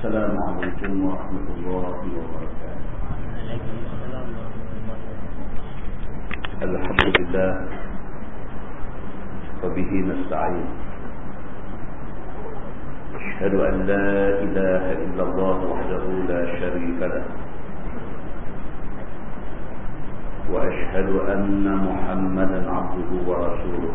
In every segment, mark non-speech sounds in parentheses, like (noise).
السلام عليكم ورحمة الله وبركاته. الحمد لله وبه نستعين. أشهد أن لا إله إلا الله وحده لا شريك له. وأشهد أن محمدا عبده ورسوله.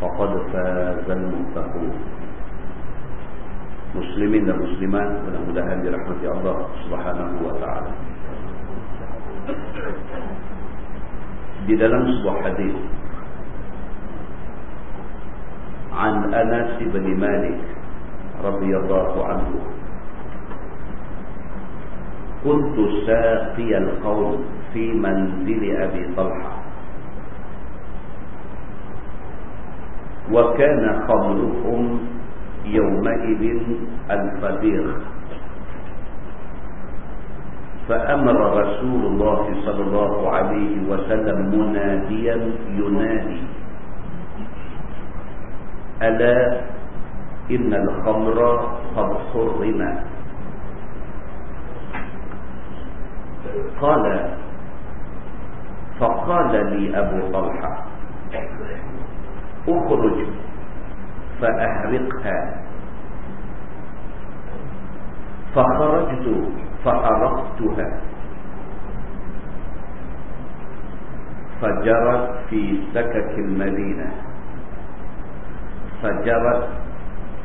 فقد فاز المتقون. مسلمين مسلمات ولمدهان برحمة الله سبحانه وتعالى. في dalam sebuah حديث عن أناس بن مالك رضي الله عنه كنت ساقي القوم في منزل أبي طلحه وكان خمرهم يومئذ الفدير فأمر رسول الله صلى الله عليه وسلم مناديا ينادي ألا إن الخمر قد حرم؟ قال فقال لي أبو طلحة أخرج فأحرقها. فخرجت فأرقتها فجرت في سكك المدينة. فجرت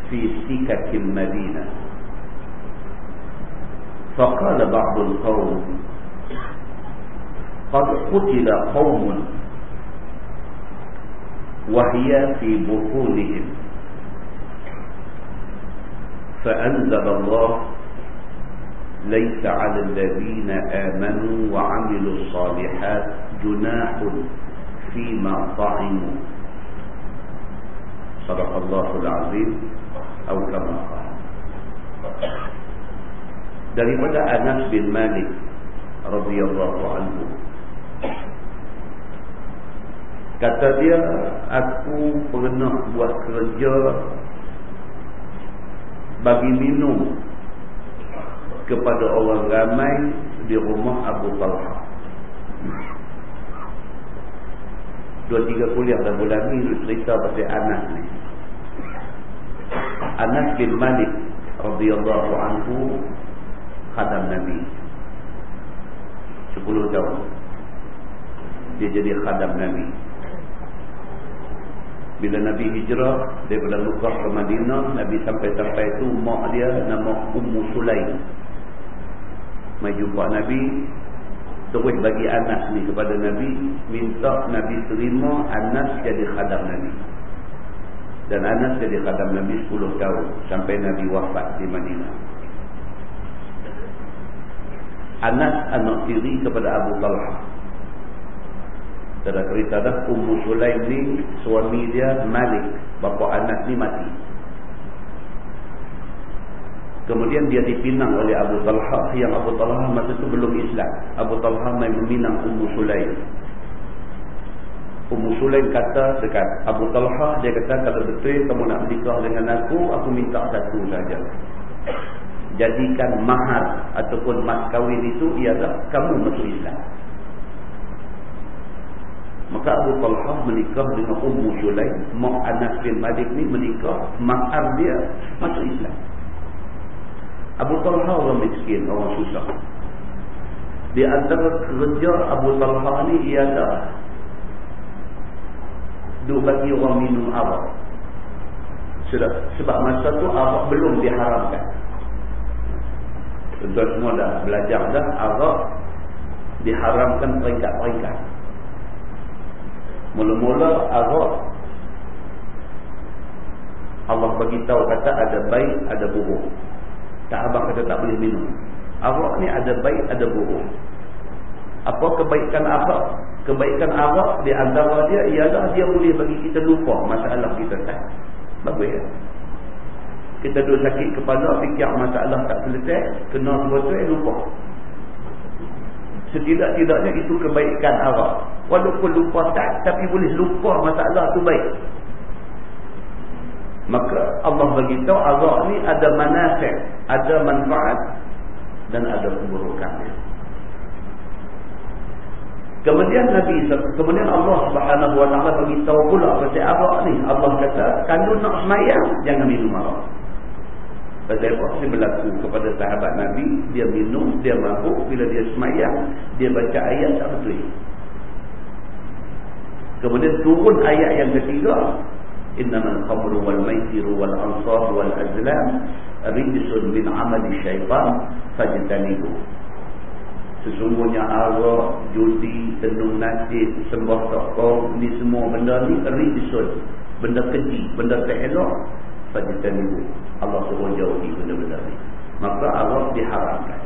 في سكك المدينة. فقال بعض القوم قد قتل قوم وهي في بطونهم. فأنزل الله ليس على الذين آمنوا وعملوا الصالحات جناح فيما طعموا. صدق الله العظيم أو كما قال. Daripada Anas bin Malik radhiyallahu anhu Kata dia, aku pernah buat kerja bagi minum kepada orang ramai di rumah Abu Talha. Dua tiga kuliah dah bulan ni cerita pasal Anas ni. Anas bin Malik radhiyallahu anhu khadam Nabi. 10 tahun. Dia jadi khadam Nabi. Bila Nabi hijrah daripada Mekah ke Madinah, Nabi sampai-sampai itu mak dia nama Ummu Sulaim. Mai jumpa Nabi, terus bagi Anas ni kepada Nabi, minta Nabi terima Anas jadi khadam Nabi. Dan Anas jadi khadam Nabi 10 tahun sampai Nabi wafat di Madinah. Anas anak tiri kepada Abu Talha. Ada cerita dah Ummu Sulaim ni suami dia Malik, bapa Anas ni mati. Kemudian dia dipinang oleh Abu Talha yang Abu Talha masa itu belum Islam. Abu Talha main meminang Ummu Sulaim. Ummu Sulaim kata dekat Abu Talha, dia kata kalau betul kamu nak menikah dengan aku, aku minta satu saja. Jadikan mahar ataupun mas kahwin itu ialah kamu masuk Islam. Maka Abu Talha menikah dengan Ummu Sulaim, mak Anas bin Malik ni menikah, mahar dia masuk Islam. Abu Talha orang miskin, orang susah. Di antara kerja Abu Talha ni ialah duk bagi orang minum arak. Sebab, sebab masa tu arak belum diharamkan. Tuan semua dah belajar dah arak diharamkan peringkat-peringkat. Mula-mula arak Allah bagi tahu kata ada baik, ada buruk. Tak abang kata tak boleh minum. Arak ni ada baik, ada buruk. Apa kebaikan arak? Kebaikan arak di antara dia ialah dia boleh bagi kita lupa masalah kita tak. Bagus ya? Kita duduk sakit kepala, fikir masalah tak selesai, kena sebotol, lupa. Setidak-tidaknya itu kebaikan arak. Walaupun lupa tak, tapi boleh lupa masalah tu baik. Maka Allah bagi tahu arak ni ada manasik, ada manfaat dan ada keburukan. Kemudian Nabi kemudian Allah Subhanahu wa taala bagi tahu pula pasal arak ni. Allah kata, kalau nak semayang jangan minum arak. Pasal apa? Ini berlaku kepada sahabat Nabi, dia minum, dia mabuk bila dia semayang, dia baca ayat tak betul. Kemudian turun ayat yang ketiga, innamal khamru wal maisiru wal ansab wal azlam rijsun min amali syaitan fajtanibu sesungguhnya arak judi tenung nasib sembah tokong ni semua benda ni rijsun benda keji benda tak elok fajtanibu Allah suruh jauhi benda-benda ni. Maka arak diharamkan.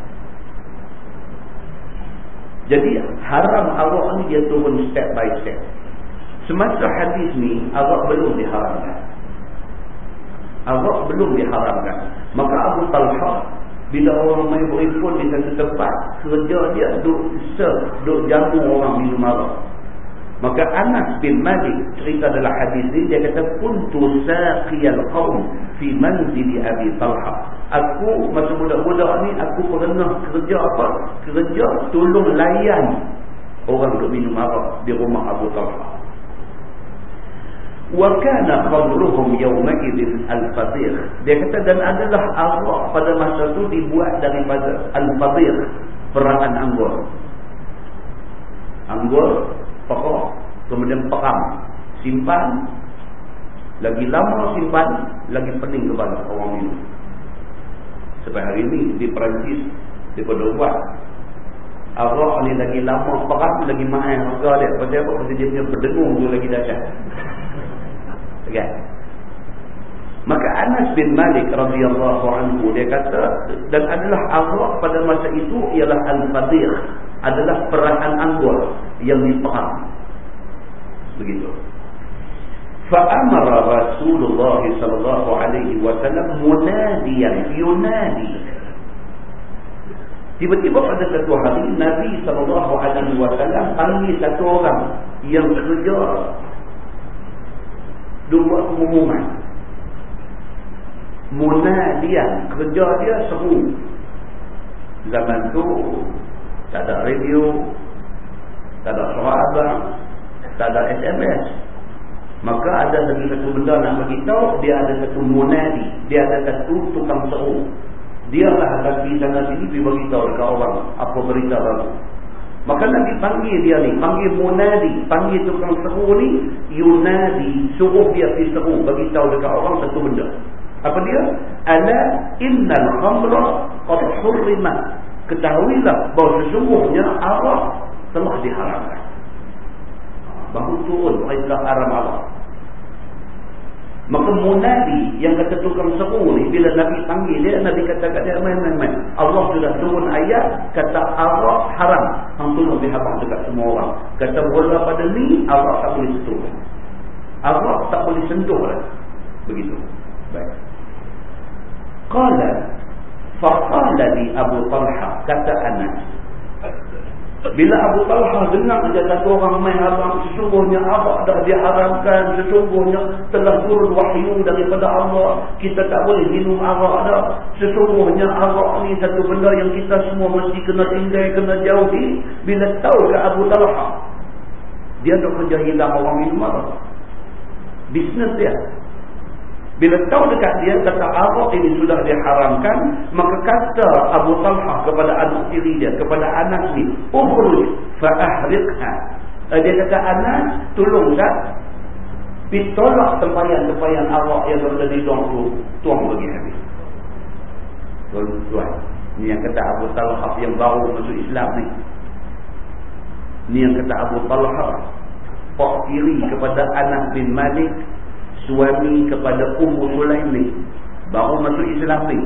Jadi haram arak ni dia turun step by step. Semasa hadis ni Arak belum diharamkan. Arak belum diharamkan. Maka Abu Talha Bila orang main berifun di satu tempat Kerja dia duduk serve Duduk jamu orang minum arak Maka Anas bin Malik cerita dalam hadis ni dia kata kuntu saqiyal qaum fi manzili Abi Talha. Aku masa budak-budak ni aku pernah kerja apa? Kerja tolong layan orang duk minum arak di rumah Abu Talha wa kana khamruhum yawma idzin al-fatir dia kata dan adalah arak pada masa itu dibuat daripada al-fatir perahan anggur anggur pokok. Kemudian peram simpan. Lagi lama simpan lagi pening kepala orang minum sampai hari ini di Perancis di buat. Arak ni lagi lama peram lagi mahal harga dia. Pasal apa? Pasal dia punya berdengung tu lagi dahsyat. Kan maka Anas bin Malik radhiyallahu anhu dia kata dan adalah arak pada masa itu ialah al-fadir adalah perahan anggur yang diperang begitu. Fa'amara Rasulullah sallallahu alaihi wasallam munadiyan yunadi. Tiba-tiba pada satu hari Nabi sallallahu alaihi panggil satu orang yang kerja buat pengumuman. Munadian kerja dia seru. Zaman tu tak ada radio tak ada suara abang tak ada SMS maka ada satu satu benda nak beritahu dia ada satu munadi dia ada satu tukang seru dia lah pergi sana sini pergi beritahu dekat orang apa berita baru Maka Nabi panggil dia ni, panggil munadi, panggil tukang seru ni, yunadi, suruh dia pergi seru, bagi tahu dekat orang satu benda. Apa dia? Ala innal khamra qad hurrimat. Ketahuilah bahawa sesungguhnya arak telah diharamkan. Baru turun perintah haram arak. Maka munadi yang kata tukang seru ni bila Nabi panggil dia Nabi kata kat dia main main main. Allah sudah turun ayat kata arak haram. Hang tolong dihabaq dekat semua orang. Kata bola pada ni arak tak boleh sentuh. Arak tak boleh sentuh lah. Begitu. Baik. Qala faqala li Abu Talha kata Anas. Bila Abu Talha dengar dia satu orang main abang sesungguhnya abang dah diharamkan sesungguhnya telah turun wahyu daripada Allah kita tak boleh minum arak dah. Sesungguhnya arak ni satu benda yang kita semua mesti kena tinggal kena jauhi. Bila tahu ke Abu Talha dia nak kerja hilang orang minum arak. Bisnes dia bila tahu dekat dia kata arak ini sudah diharamkan, maka kata Abu Talha kepada anak tiri dia, kepada anak ni, "Ukhruj fa ahriqha." Eh, dia kata, "Anas, tolong tak pitolak tempayan-tempayan arak yang berada di dalam tu, tuang bagi habis." Tuan-tuan, ni yang kata Abu Talha yang baru masuk Islam ni. Ni yang kata Abu Talha, pak tiri kepada Anas bin Malik suami kepada Ummu Sulaim ni baru masuk Islam ni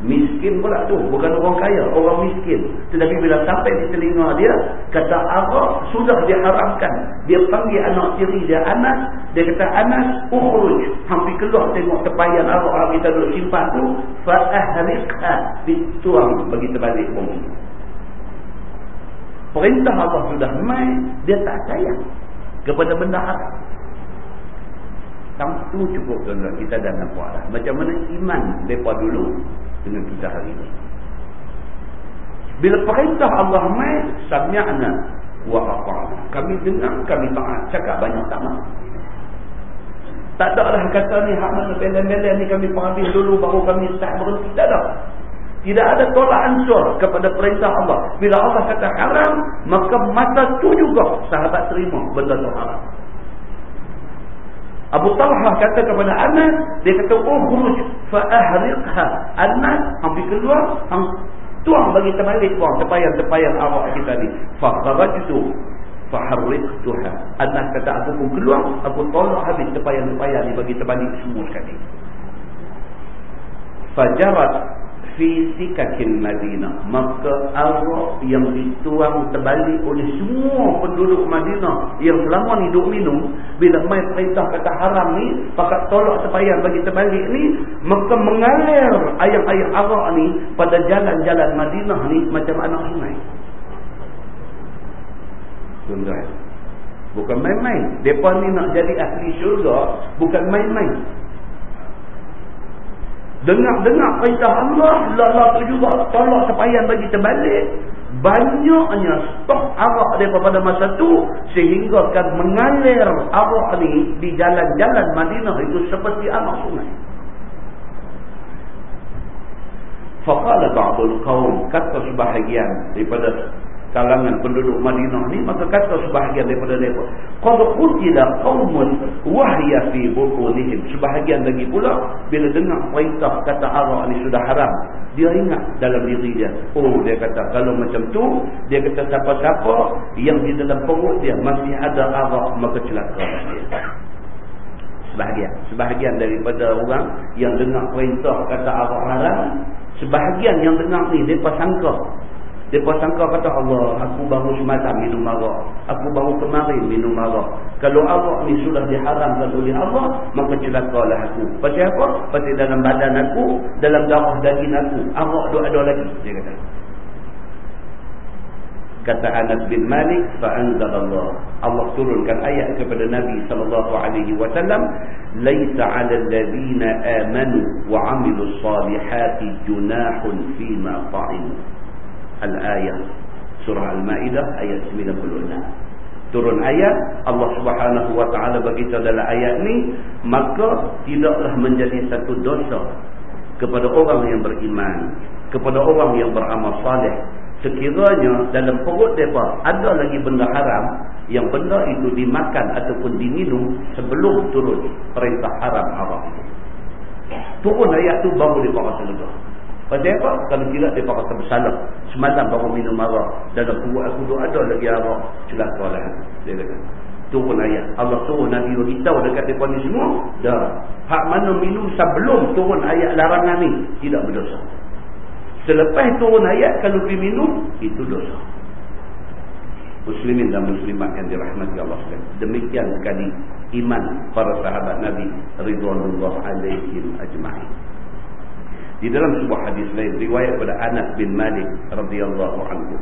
miskin pula tu. Bukan orang kaya orang miskin. Tetapi bila sampai di telinga dia kata arak sudah diharamkan. Dia panggil anak tiri dia Anas. Dia kata Anas ukhruj. Hampir keluar tengok tepayan arak yang kita duduk simpan tu fa'ahriqha dituang bagi terbalik bumi perintah Allah sudah mai dia tak sayang kepada benda haram Tentu cukup tuan-tuan kita dah nampak dah. Macam mana iman mereka dulu dengan kita hari ini. Bila perintah Allah mai, sami'na wa ata'na. Kami dengar, kami taat. Cakap banyak tak mahu. Tak ada lah kata ni, hak mana belen-belen ni kami pengambil dulu baru kami start berhenti. Tak ada. Tidak ada tolak ansur kepada perintah Allah. Bila Allah kata haram, maka masa tu juga sahabat terima benda tu haram. Abu Talha kata kepada Anas, dia kata, oh khuruj fa'ahriqha. Anas ambil keluar, ang tuang bagi terbalik buang tepayang-tepayang awak kita ni. Fakharajtu faharriqtuha. Anas kata, aku pun keluar, aku tolak habis tepayang-tepayang ni bagi terbalik semua sekali. Fajarat fi sikakin Madinah. Maka arak yang dituang terbalik oleh semua penduduk Madinah yang selama ni duk minum bila mai perintah kata haram ni pakat tolak sepayang bagi terbalik ni maka mengalir air-air arak ni pada jalan-jalan Madinah ni macam anak sungai. Tuan-tuan bukan main-main. Mereka ni nak jadi ahli syurga bukan main-main Dengar-dengar perintah Allah, lala tu juga tolak sepayan bagi terbalik. Banyaknya stok arak daripada masa tu sehingga kan mengalir arak ni di jalan-jalan Madinah itu seperti anak sungai. Faqala ba'dul qaum kata sebahagian daripada kalangan penduduk Madinah ni maka kata sebahagian daripada mereka qad qutila qaumun wahya fi butunihim. Sebahagian lagi pula bila dengar perintah kata arak ni sudah haram dia ingat dalam diri dia. Oh dia kata kalau macam tu dia kata siapa-siapa yang di dalam perut dia masih ada arak maka celaka. Sebahagian. Sebahagian daripada orang yang dengar perintah kata arak haram sebahagian yang dengar ni depa sangka mereka sangka kata Allah, aku baru semalam minum arak. Aku baru kemarin minum arak. Kalau arak ni sudah diharamkan oleh Allah, maka celakalah aku. Pasal apa? Pasal dalam badan aku, dalam darah daging aku, arak tu ada lagi. Dia kata. Kata Anas bin Malik, fa'anzal Allah. Allah turunkan ayat kepada Nabi wasallam, "Laisa 'alal ladzina amanu wa 'amilus salihati junahun fima ta'imu." Al-Ayah Surah Al-Ma'idah ayat 96 Turun ayat Allah subhanahu wa ta'ala beritahu dalam ayat ni Maka tidaklah menjadi satu dosa Kepada orang yang beriman Kepada orang yang beramal salih Sekiranya dalam perut mereka Ada lagi benda haram Yang benda itu dimakan ataupun diminum Sebelum turun perintah haram haram Turun ayat tu baru dia rasa lega Pasal apa? Kalau tidak dia kata bersalah. Semalam baru minum arak. Dalam perut aku tu ada lagi arak. Celaka lah. Dia kata. Turun ayat. Allah suruh Nabi beritahu dekat mereka ni semua. Dah. Hak mana minum sebelum turun ayat larangan ni. Tidak berdosa. Selepas turun ayat kalau pergi minum. Itu dosa. Muslimin dan muslimat yang dirahmati Allah sekalian. Demikian sekali iman para sahabat Nabi Ridwanullah alaihim ajma'in. Di dalam sebuah hadis lain riwayat pada Anas bin Malik radhiyallahu anhu.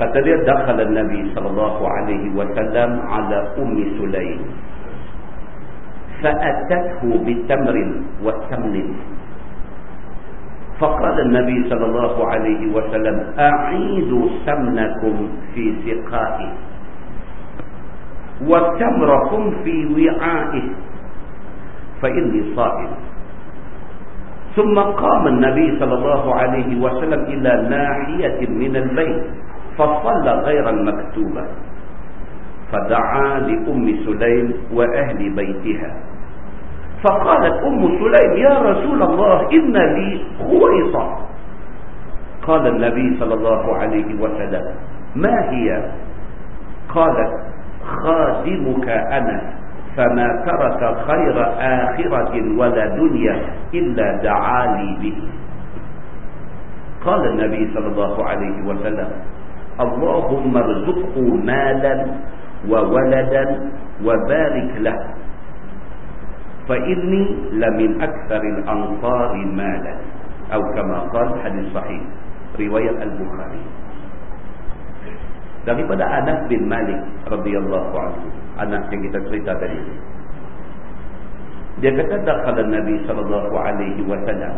Kata dia dakhala Nabi sallallahu alaihi wasallam ala Ummi Sulaim. Fa'atathu bitamrin wa tamnin. فقال النبي صلى الله عليه وسلم أعيدوا سمنكم في سقائه وتمركم في وعائه فإني صائم ثم قام النبي صلى الله عليه وسلم إلى ناحية من البيت فصلى غير المكتوبة فدعا لأم سليم وأهل بيتها. فقالت أم سليم يا رسول الله إن لي خويصة قال النبي صلى الله عليه وسلم ما هي؟ قالت خادمك أنا. فما ترك خير آخرة ولا دنيا إلا دعالي به. قال النبي صلى الله عليه وسلم اللهم ارزقه مالا وولدا وبارك له فإني لمن أكثر الأنصار مالا. أو كما قال حديث صحيح رواية البخاري. daripada Anas bin Malik radhiyallahu anhu Anas yang kita cerita tadi. Dia kata dakhala Nabi sallallahu alaihi wasallam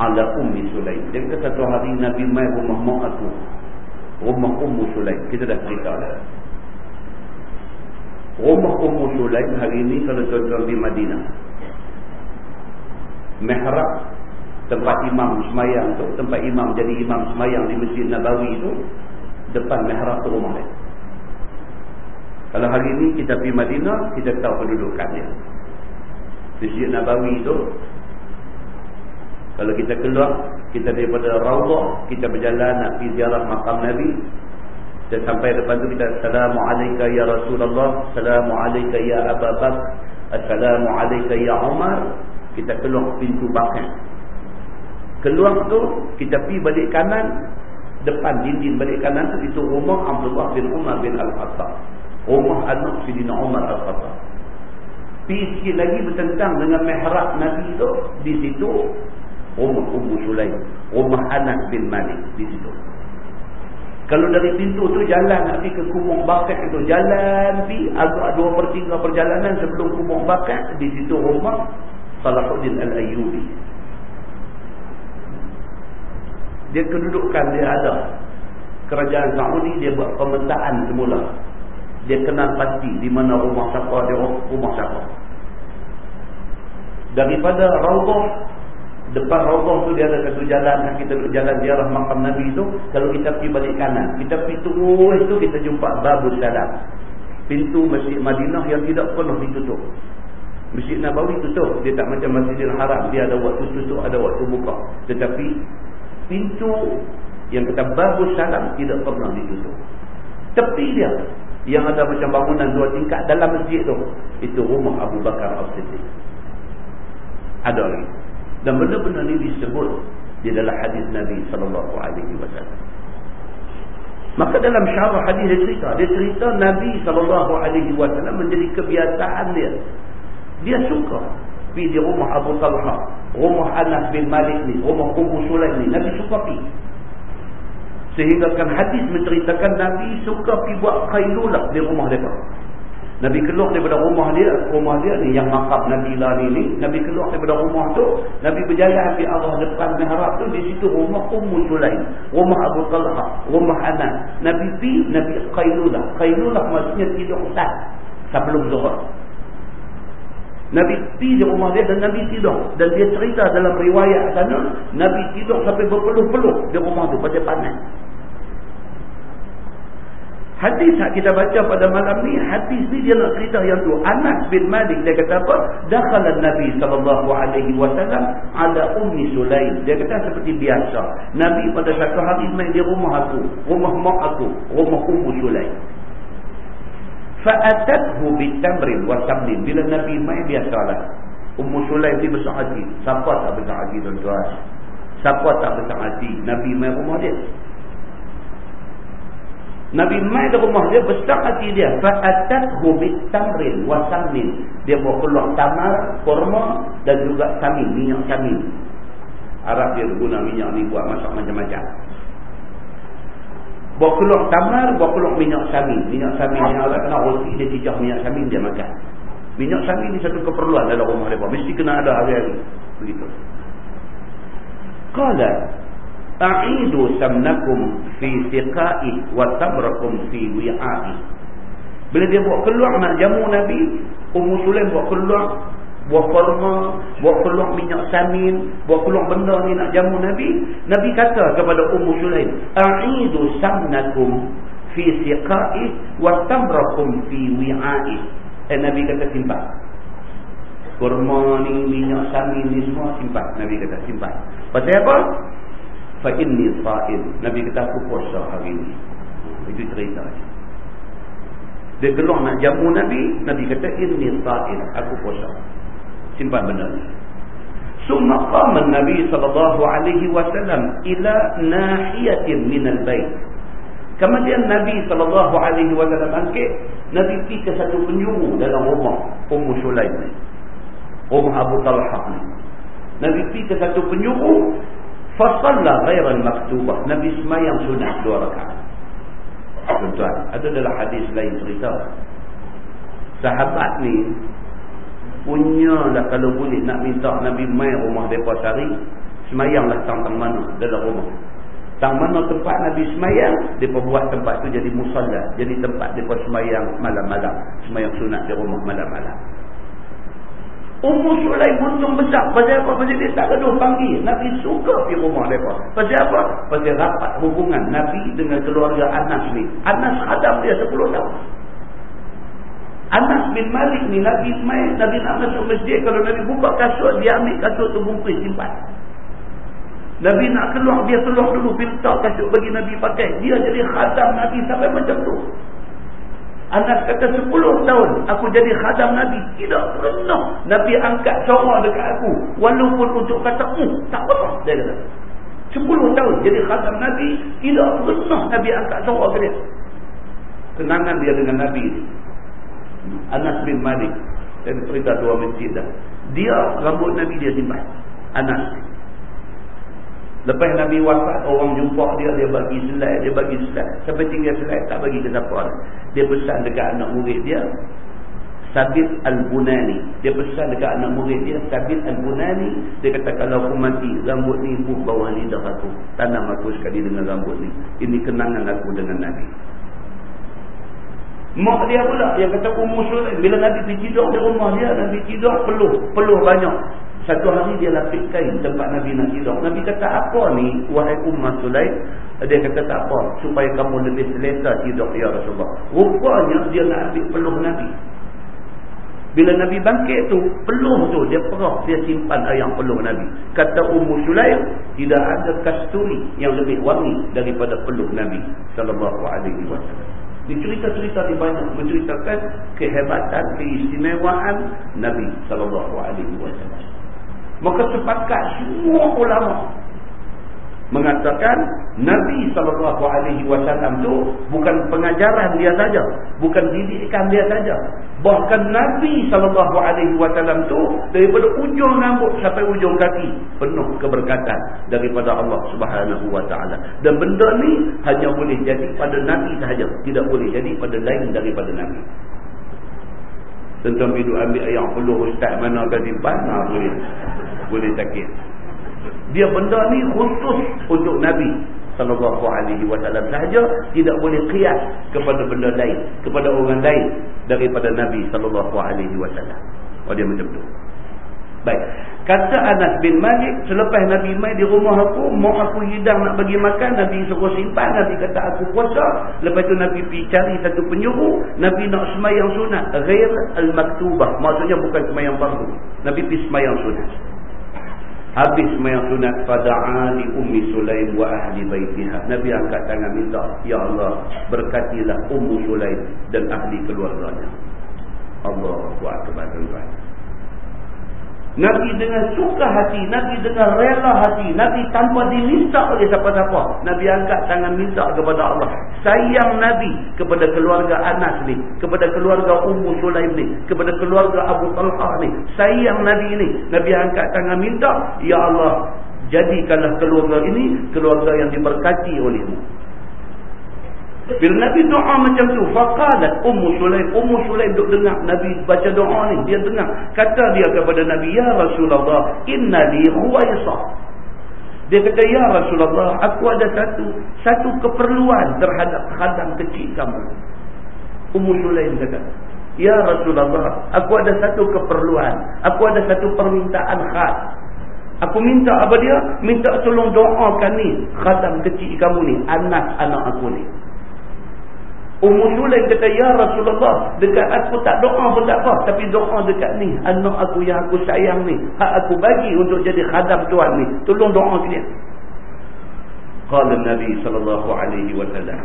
ala ummi Sulaim. Dia kata satu hari Nabi mai rumah mak aku rumah ummu Sulaim. Kita dah cerita dah. Rumah ummu Sulaim hari ini kalau tuan-tuan di Madinah. Mihrab tempat imam semayang tu tempat imam jadi imam semayang di Masjid Nabawi tu depan mihrab tu rumah dia kalau hari ini kita pergi Madinah kita tahu kedudukan dia Masjid Nabawi tu kalau kita keluar kita daripada Raudhah kita berjalan nak pergi ziarah makam Nabi kita sampai depan tu kita Assalamualaikum ya Rasulullah Assalamualaikum ya Abu Bakar Assalamualaikum ya Umar. Kita keluar pintu bakar keluar tu kita pergi balik kanan depan dinding balik kanan tu itu rumah Abdullah bin Umar bin Al-Khattab rumah anak Sidina Umar Al-Khattab. Pergi lagi bertentang dengan mihrab Nabi tu di situ rumah Ummu Sulaim rumah Anas bin Malik di situ. Kalau dari pintu tu jalan nak pergi ke kumung bakat itu jalan pergi agak dua per tiga perjalanan sebelum kumung bakat di situ rumah Salahuddin Al-Ayyubi. Dia kedudukan dia ada kerajaan Saudi dia buat pemetaan semula dia kenal pasti di mana rumah siapa dia rumah siapa. Daripada Raudhah depan Raudhah tu dia ada satu jalan yang kita jalan ziarah makam Nabi tu kalau kita pergi balik kanan kita pergi terus tu kita jumpa Babus Salam. Pintu Masjid Madinah yang tidak penuh ditutup. Masjid Nabawi tutup dia tak macam Masjidil Haram dia ada waktu tutup ada waktu buka. Tetapi pintu yang kata bagus salam tidak pernah ditutup. Tepi dia yang ada macam bangunan dua tingkat dalam masjid tu itu rumah Abu Bakar As-Siddiq. Ada lagi. Dan benda-benda ni disebut di dalam hadis Nabi sallallahu alaihi wasallam. Maka dalam syarah hadis dia cerita, dia cerita Nabi sallallahu alaihi wasallam menjadi kebiasaan dia. Dia suka pergi di rumah Abu Talha rumah Anas bin Malik ni rumah Ummu Sulaim ni Nabi suka pergi sehingga kan hadis menceritakan Nabi suka pergi buat khailulah di rumah mereka. Nabi keluar daripada rumah dia rumah dia ni yang makam Nabi lah ni ni. Nabi keluar daripada rumah tu Nabi berjalan di Allah depan mihrab tu. Di situ rumah Ummu Sulaim rumah Abu Talha rumah Anas. Nabi pergi Nabi khailulah. Khailulah maksudnya tidur tak sebelum zuhur Nabi pergi rumah dia dan Nabi tidur. Dan dia cerita dalam riwayat sana, Nabi tidur sampai berpeluh-peluh di rumah tu pada panas. Hadis yang kita baca pada malam ni, hadis ni dia nak cerita yang tu. Anas bin Malik dia kata apa? Dakhalan Nabi SAW ala ummi Sulaim. Dia kata seperti biasa. Nabi pada satu hari main di rumah aku. Rumah mak aku. Rumah ummu Sulaim. Fa'atathu bitamrin wa samlin. Bila Nabi mai biasalah. Ummu Sulaim ni besar hati. Siapa tak besar hati tuan-tuan? Siapa tak besar hati? Nabi mai rumah dia. Nabi mai di rumah dia besar hati dia. Fa'atathu bitamrin wa samlin. Dia bawa keluar tamar, kurma dan juga samin, minyak samin. Arab dia guna minyak ni buat masak macam-macam. Bawa keluar tamar, bawa keluar minyak samin. Minyak samin yang Allah kena roti, dia cicah minyak samin, dia makan. Minyak samin ni satu keperluan dalam rumah mereka. Mesti kena ada hari-hari. Begitu. Qala a'idu samnakum fi siqa'i wa tabrakum fi wi'a'i. Bila dia bawa keluar nak jamu Nabi, Ummu Sulaim bawa keluar buah kurma, buah keluar minyak samin, buah keluar benda ni nak jamu Nabi. Nabi kata kepada Ummu Sulaim, "A'idu samnakum fi siqa'i wa tamrakum fi wi'a'i." Eh Nabi kata simpan. Kurma ni, minyak samin ni semua simpan. Nabi kata simpan. Pasal apa? Fa inni sha'im. Nabi kata aku puasa hari ni. Itu cerita. Dia keluar nak jamu Nabi. Nabi kata, Inni ta'in. Aku puasa. Simpan benda ni. Summa qama Nabi sallallahu alaihi wasallam ila nahiyatin minal bait. Kemudian Nabi sallallahu alaihi wasallam bangkit, Nabi pergi ke satu penjuru dalam rumah Ummu Sulaim ni. Rumah Abu Talha ni. Nabi pergi ke satu penjuru, fa shalla ghairal maktubah. Nabi sembahyang sunat dua rakaat. Tuan-tuan, ada dalam hadis lain cerita. Sahabat ni punyalah kalau boleh nak minta Nabi mai rumah mereka sehari semayanglah tang-tang mana dalam rumah tang mana tempat Nabi semayang mereka buat tempat tu jadi musalla jadi tempat mereka semayang malam-malam semayang sunat di rumah malam-malam Umur Sulaim untung besar. Pasal apa? Pasal dia tak gaduh panggil. Nabi suka pergi rumah mereka. Pasal apa? Pasal rapat hubungan Nabi dengan keluarga Anas ni. Anas hadap dia 10 tahun. Anas bin Malik ni Nabi Ismail, Nabi nak masuk masjid kalau Nabi buka kasut, dia ambil kasut tu bungkus simpan. Nabi nak keluar, dia keluar dulu, letak kasut bagi Nabi pakai. Dia jadi khadam Nabi sampai macam tu. Anas kata 10 tahun aku jadi khadam Nabi. Tidak pernah Nabi angkat suara dekat aku. Walaupun untuk kata, hmm, tak pernah. Dia kata. 10 tahun jadi khadam Nabi. Tidak pernah Nabi angkat suara ke dia. Kenangan dia dengan Nabi ni. Anas bin Malik. Saya cerita dua masjid dah. Dia rambut Nabi dia simpan. Anas. Lepas Nabi wafat orang jumpa dia dia bagi selai dia bagi selai sampai tinggal selai tak bagi ke siapa. Dia pesan dekat anak murid dia Sabit Al-Bunani. Dia pesan dekat anak murid dia Sabit Al-Bunani. Dia kata kalau aku mati rambut ni buh bawah lidah aku. Tanam aku sekali dengan rambut ni. Ini kenangan aku dengan Nabi Mak dia pula yang kata umur Sulaim. Bila Nabi tidur di rumah dia, Nabi tidur peluh. Peluh banyak. Satu hari dia lapik kain tempat Nabi nak tidur. Nabi kata apa ni wahai Ummah Sulaim? Dia kata tak apa. Supaya kamu lebih selesa tidur ya Rasulullah. Rupanya dia nak ambil peluh Nabi. Bila Nabi bangkit tu, peluh tu dia perah, dia simpan ayam peluh Nabi. Kata Ummu Sulaim, tidak ada kasturi yang lebih wangi daripada peluh Nabi sallallahu alaihi wasallam. Cerita-cerita di banyak menceritakan kehebatan, keistimewaan Nabi sallallahu alaihi wasallam. Maka sepakat semua ulama mengatakan Nabi sallallahu alaihi wasallam tu bukan pengajaran dia saja, bukan didikan dia saja. Bahkan Nabi sallallahu alaihi wasallam tu daripada ujung rambut sampai ujung kaki penuh keberkatan daripada Allah Subhanahu wa taala. Dan benda ni hanya boleh jadi pada Nabi sahaja, tidak boleh jadi pada lain daripada Nabi. Tentang hidup ambil ayam peluh ustaz mana kasi mana boleh boleh sakit dia benda ni khusus untuk Nabi sallallahu alaihi wasallam sahaja. Tidak boleh qiyas kepada benda lain kepada orang lain daripada Nabi sallallahu alaihi wasallam. Oh dia macam tu. Baik. Kata Anas bin Malik selepas Nabi mai di rumah aku mak aku hidang nak bagi makan Nabi suruh simpan Nabi kata aku puasa. Lepas tu Nabi pergi cari satu penyuruh Nabi nak semayang sunat ghair al-maktubah. Maksudnya bukan semayang fardu Nabi pergi semayang sunat Habis semayang sunat fada'a li ummi Sulaim wa ahli baitiha. Nabi angkat tangan minta, Ya Allah, berkatilah ummu Sulaim dan ahli keluarganya. Allah Akbar tuan Nabi dengan suka hati, Nabi dengan rela hati, Nabi tanpa diminta oleh siapa-siapa. Nabi angkat tangan minta kepada Allah. Sayang Nabi kepada keluarga Anas ni, kepada keluarga Ummu Sulaim ni, kepada keluarga Abu Talha ni. Sayang Nabi ni. Nabi angkat tangan minta, Ya Allah, jadikanlah keluarga ini keluarga yang diberkati olehmu. Bila Nabi doa macam tu, faqalat Ummu Sulaim, Ummu Sulaim duk dengar Nabi baca doa ni, dia dengar. Kata dia kepada Nabi, "Ya Rasulullah, inna li khuwaisah." Dia kata, "Ya Rasulullah, aku ada satu satu keperluan terhadap khadam kecil kamu." Ummu Sulaim kata, "Ya Rasulullah, aku ada satu keperluan, aku ada satu permintaan khas." Aku minta apa dia? Minta tolong doakan ni khadam kecil kamu ni, anak anak aku ni. Ummu Sulaim kata, Ya Rasulullah, dekat aku tak doa pun tak apa. Tapi doa dekat ni, anak aku yang aku sayang ni. Hak aku bagi untuk jadi khadam Tuhan ni. Tolong doa ke dia. Kala Nabi wasallam.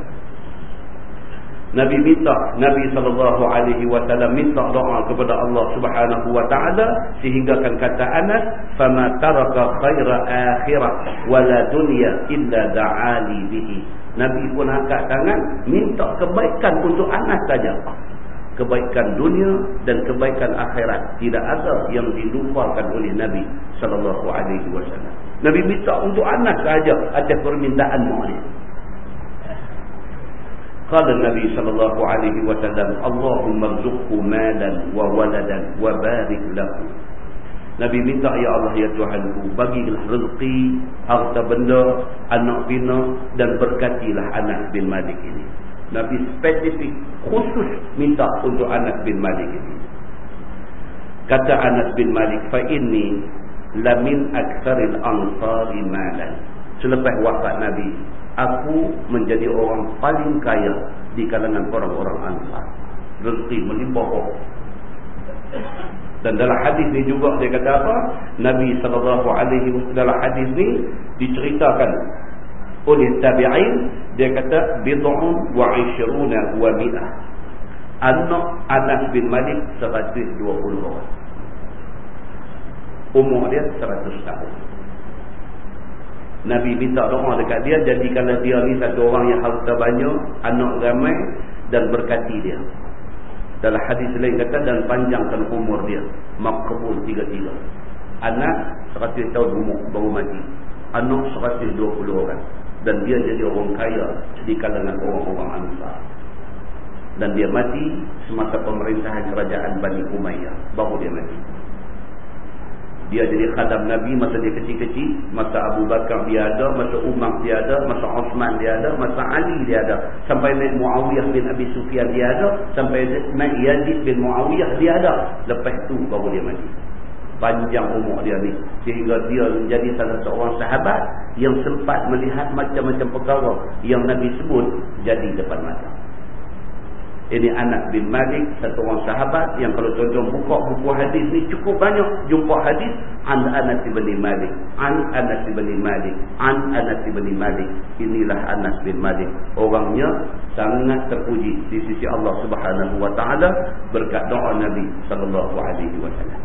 Nabi minta Nabi sallallahu alaihi wasallam minta doa kepada Allah Subhanahu wa taala sehingga kan kata Anas fama taraka khaira akhirah wala dunya illa da'ali bihi Nabi pun angkat tangan minta kebaikan untuk Anas saja. Kebaikan dunia dan kebaikan akhirat tidak ada yang dilupakan oleh Nabi sallallahu alaihi wasallam. Nabi minta untuk Anas saja atas permintaan Malik. Qala Nabi sallallahu alaihi wasallam, "Allahumma rzuqhu malan wa waladan wa barik lahu." Nabi minta ya Allah ya Tuhanku bagilah rezeki harta benda anak bina dan berkatilah Anas bin Malik ini. Nabi spesifik khusus minta untuk Anas bin Malik ini. Kata Anas bin Malik fa inni lamin aktsaril ansari malan. Selepas wafat Nabi aku menjadi orang paling kaya di kalangan orang-orang ansar. Rezeki melimpah dan dalam hadis ni juga dia kata apa? Nabi sallallahu alaihi wasallam dalam hadis ni diceritakan oleh tabi'in dia kata bid'un wa 20 wa mi'ah. Anak Anas bin Malik 120 orang. Umur dia 100 tahun. Nabi minta doa dekat dia jadikanlah dia ni satu orang yang harta banyak anak ramai dan berkati dia dalam hadis lain kata dan panjangkan umur dia. Makbul tiga-tiga. Anak 100 tahun umur baru mati. Anak 120 orang. Dan dia jadi orang kaya di kalangan orang-orang ansar. Dan dia mati semasa pemerintahan kerajaan Bani Umayyah. Baru dia mati dia jadi khadam Nabi masa dia kecil-kecil. Masa Abu Bakar dia ada. Masa Umar dia ada. Masa Osman dia ada. Masa Ali dia ada. Sampai Muawiyah bin Abi Sufyan dia ada. Sampai Yazid bin Muawiyah dia ada. Lepas tu baru dia mati. Panjang umur dia ni. Sehingga dia menjadi salah seorang sahabat. Yang sempat melihat macam-macam perkara. Yang Nabi sebut jadi depan mata. Ini Anas bin Malik, satu orang sahabat yang kalau tuan-tuan buka buku hadis ni cukup banyak jumpa hadis an Anas bin Malik, an Anas bin Malik, an Anas bin Malik. Inilah Anas bin Malik. Orangnya sangat terpuji di sisi Allah Subhanahu wa taala berkat doa Nabi sallallahu alaihi wasallam.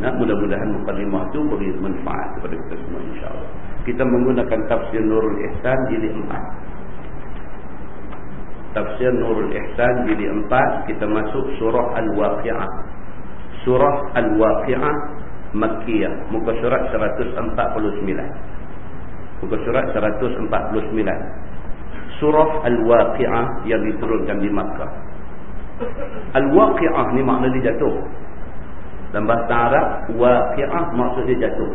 Nah, mudah-mudahan mukadimah itu beri manfaat kepada kita semua insya-Allah. Kita menggunakan tafsir Nurul Ihsan jilid 4. Tafsir Nurul Ihsan jilid 4 kita masuk surah Al-Waqi'ah. Surah Al-Waqi'ah Makkiyah, muka surat 149. Muka surat 149. Surah Al-Waqi'ah yang diturunkan di Makkah. Al-Waqi'ah ni makna dia jatuh. Dalam bahasa Arab, Waqi'ah maksudnya jatuh.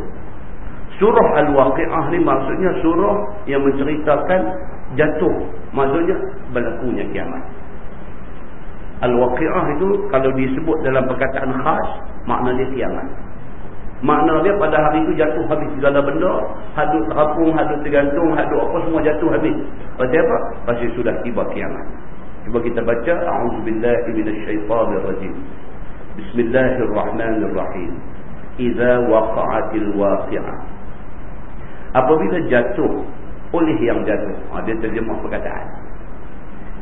Surah Al-Waqi'ah ni maksudnya surah yang menceritakan jatuh. Maksudnya berlakunya kiamat. Al-Waqi'ah itu kalau disebut dalam perkataan khas, makna dia kiamat. Makna dia pada hari itu jatuh habis segala benda, hadut terapung, hadut tergantung, hadut apa semua jatuh habis. Pasal apa? Pasal sudah tiba kiamat. Cuba kita baca, A'udzubillahi minasyaitanirrajim. Bismillahirrahmanirrahim. Iza waqa'atil waqi'ah apabila jatuh oleh yang jatuh. Ha, dia terjemah perkataan.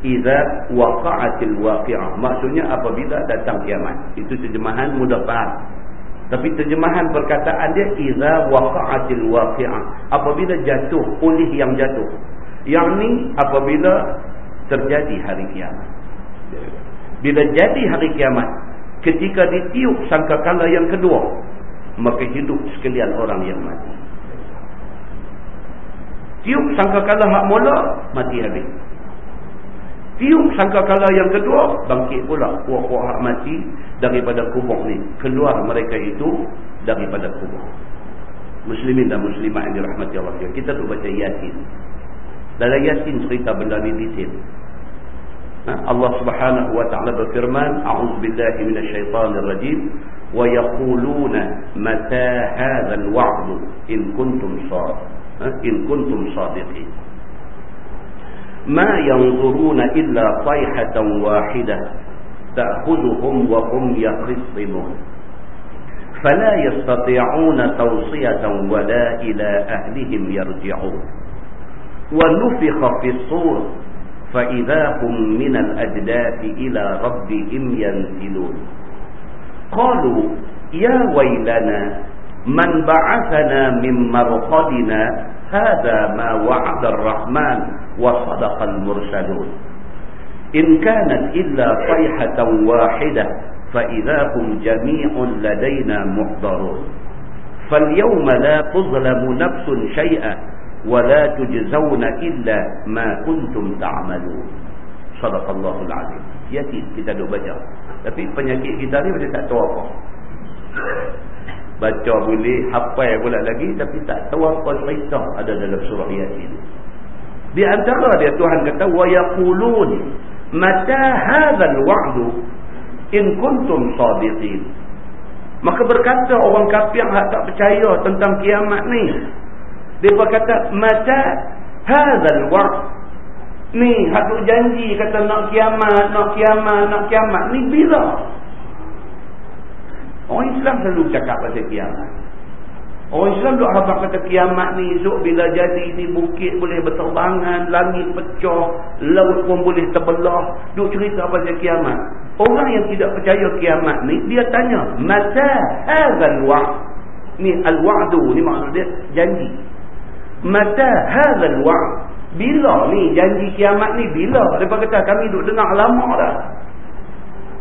Iza waqa'atil waqi'ah. Maksudnya apabila datang kiamat. Itu terjemahan mudah faham. Tapi terjemahan perkataan dia iza waqa'atil waqi'ah. Apabila jatuh oleh yang jatuh. Yang ni apabila terjadi hari kiamat. Bila jadi hari kiamat ketika ditiup sangkakala yang kedua maka hidup sekalian orang yang mati Tiup sangkakala hak mula, mati habis. Tiup sangkakala yang kedua, bangkit pula. Kuah-kuah hak mati daripada kubur ni. Keluar mereka itu daripada kubur. Muslimin dan muslimat yang dirahmati Allah. Kita tu baca Yasin. Dalam Yasin cerita benda ni detail. Ha? Allah Subhanahu wa taala berfirman, "A'udzu billahi minasyaitonir rajim wa yaquluna mata hadzal wa'd in kuntum shadiqin." إن كنتم صادقين. ما ينظرون إلا صيحة واحدة تأخذهم وهم يخصمون. فلا يستطيعون توصية ولا إلى أهلهم يرجعون. ونفخ في الصور فإذا هم من الأجداث إلى ربهم ينزلون. قالوا يا ويلنا من بعثنا من مرقدنا هذا ما وعد الرحمن وصدق المرسلون. إن كانت إلا صيحة واحدة فإذا هم جميع لدينا محضرون. فاليوم لا تظلم نفس شيئا ولا تجزون إلا ما كنتم تعملون. صدق الله العظيم. yakin kita duk baca tapi penyakit kita ni macam tak tahu apa. Baca boleh hafal pula lagi tapi tak tahu apa cerita ada dalam surah yasin di antara dia Tuhan kata wa yaqulun mata hadzal wa'du in kuntum sadiqin? Maka berkata orang kafir yang tak percaya tentang kiamat ni dia berkata mata hadzal wa'd. Ni hatu janji kata nak kiamat nak kiamat nak kiamat. Ni bila orang Islam selalu cakap pasal kiamat Orang Islam duk habaq kata kiamat ni esok bila jadi ni bukit boleh berterbangan, langit pecah, laut pun boleh terbelah. Duk cerita pasal kiamat. Orang yang tidak percaya kiamat ni, dia tanya, Mata hazal wa' Ni al-wa'du, ni maksud dia janji. Mata hazal wa' Bila ni janji kiamat ni, bila? Dia kata kami duk dengar lama dah.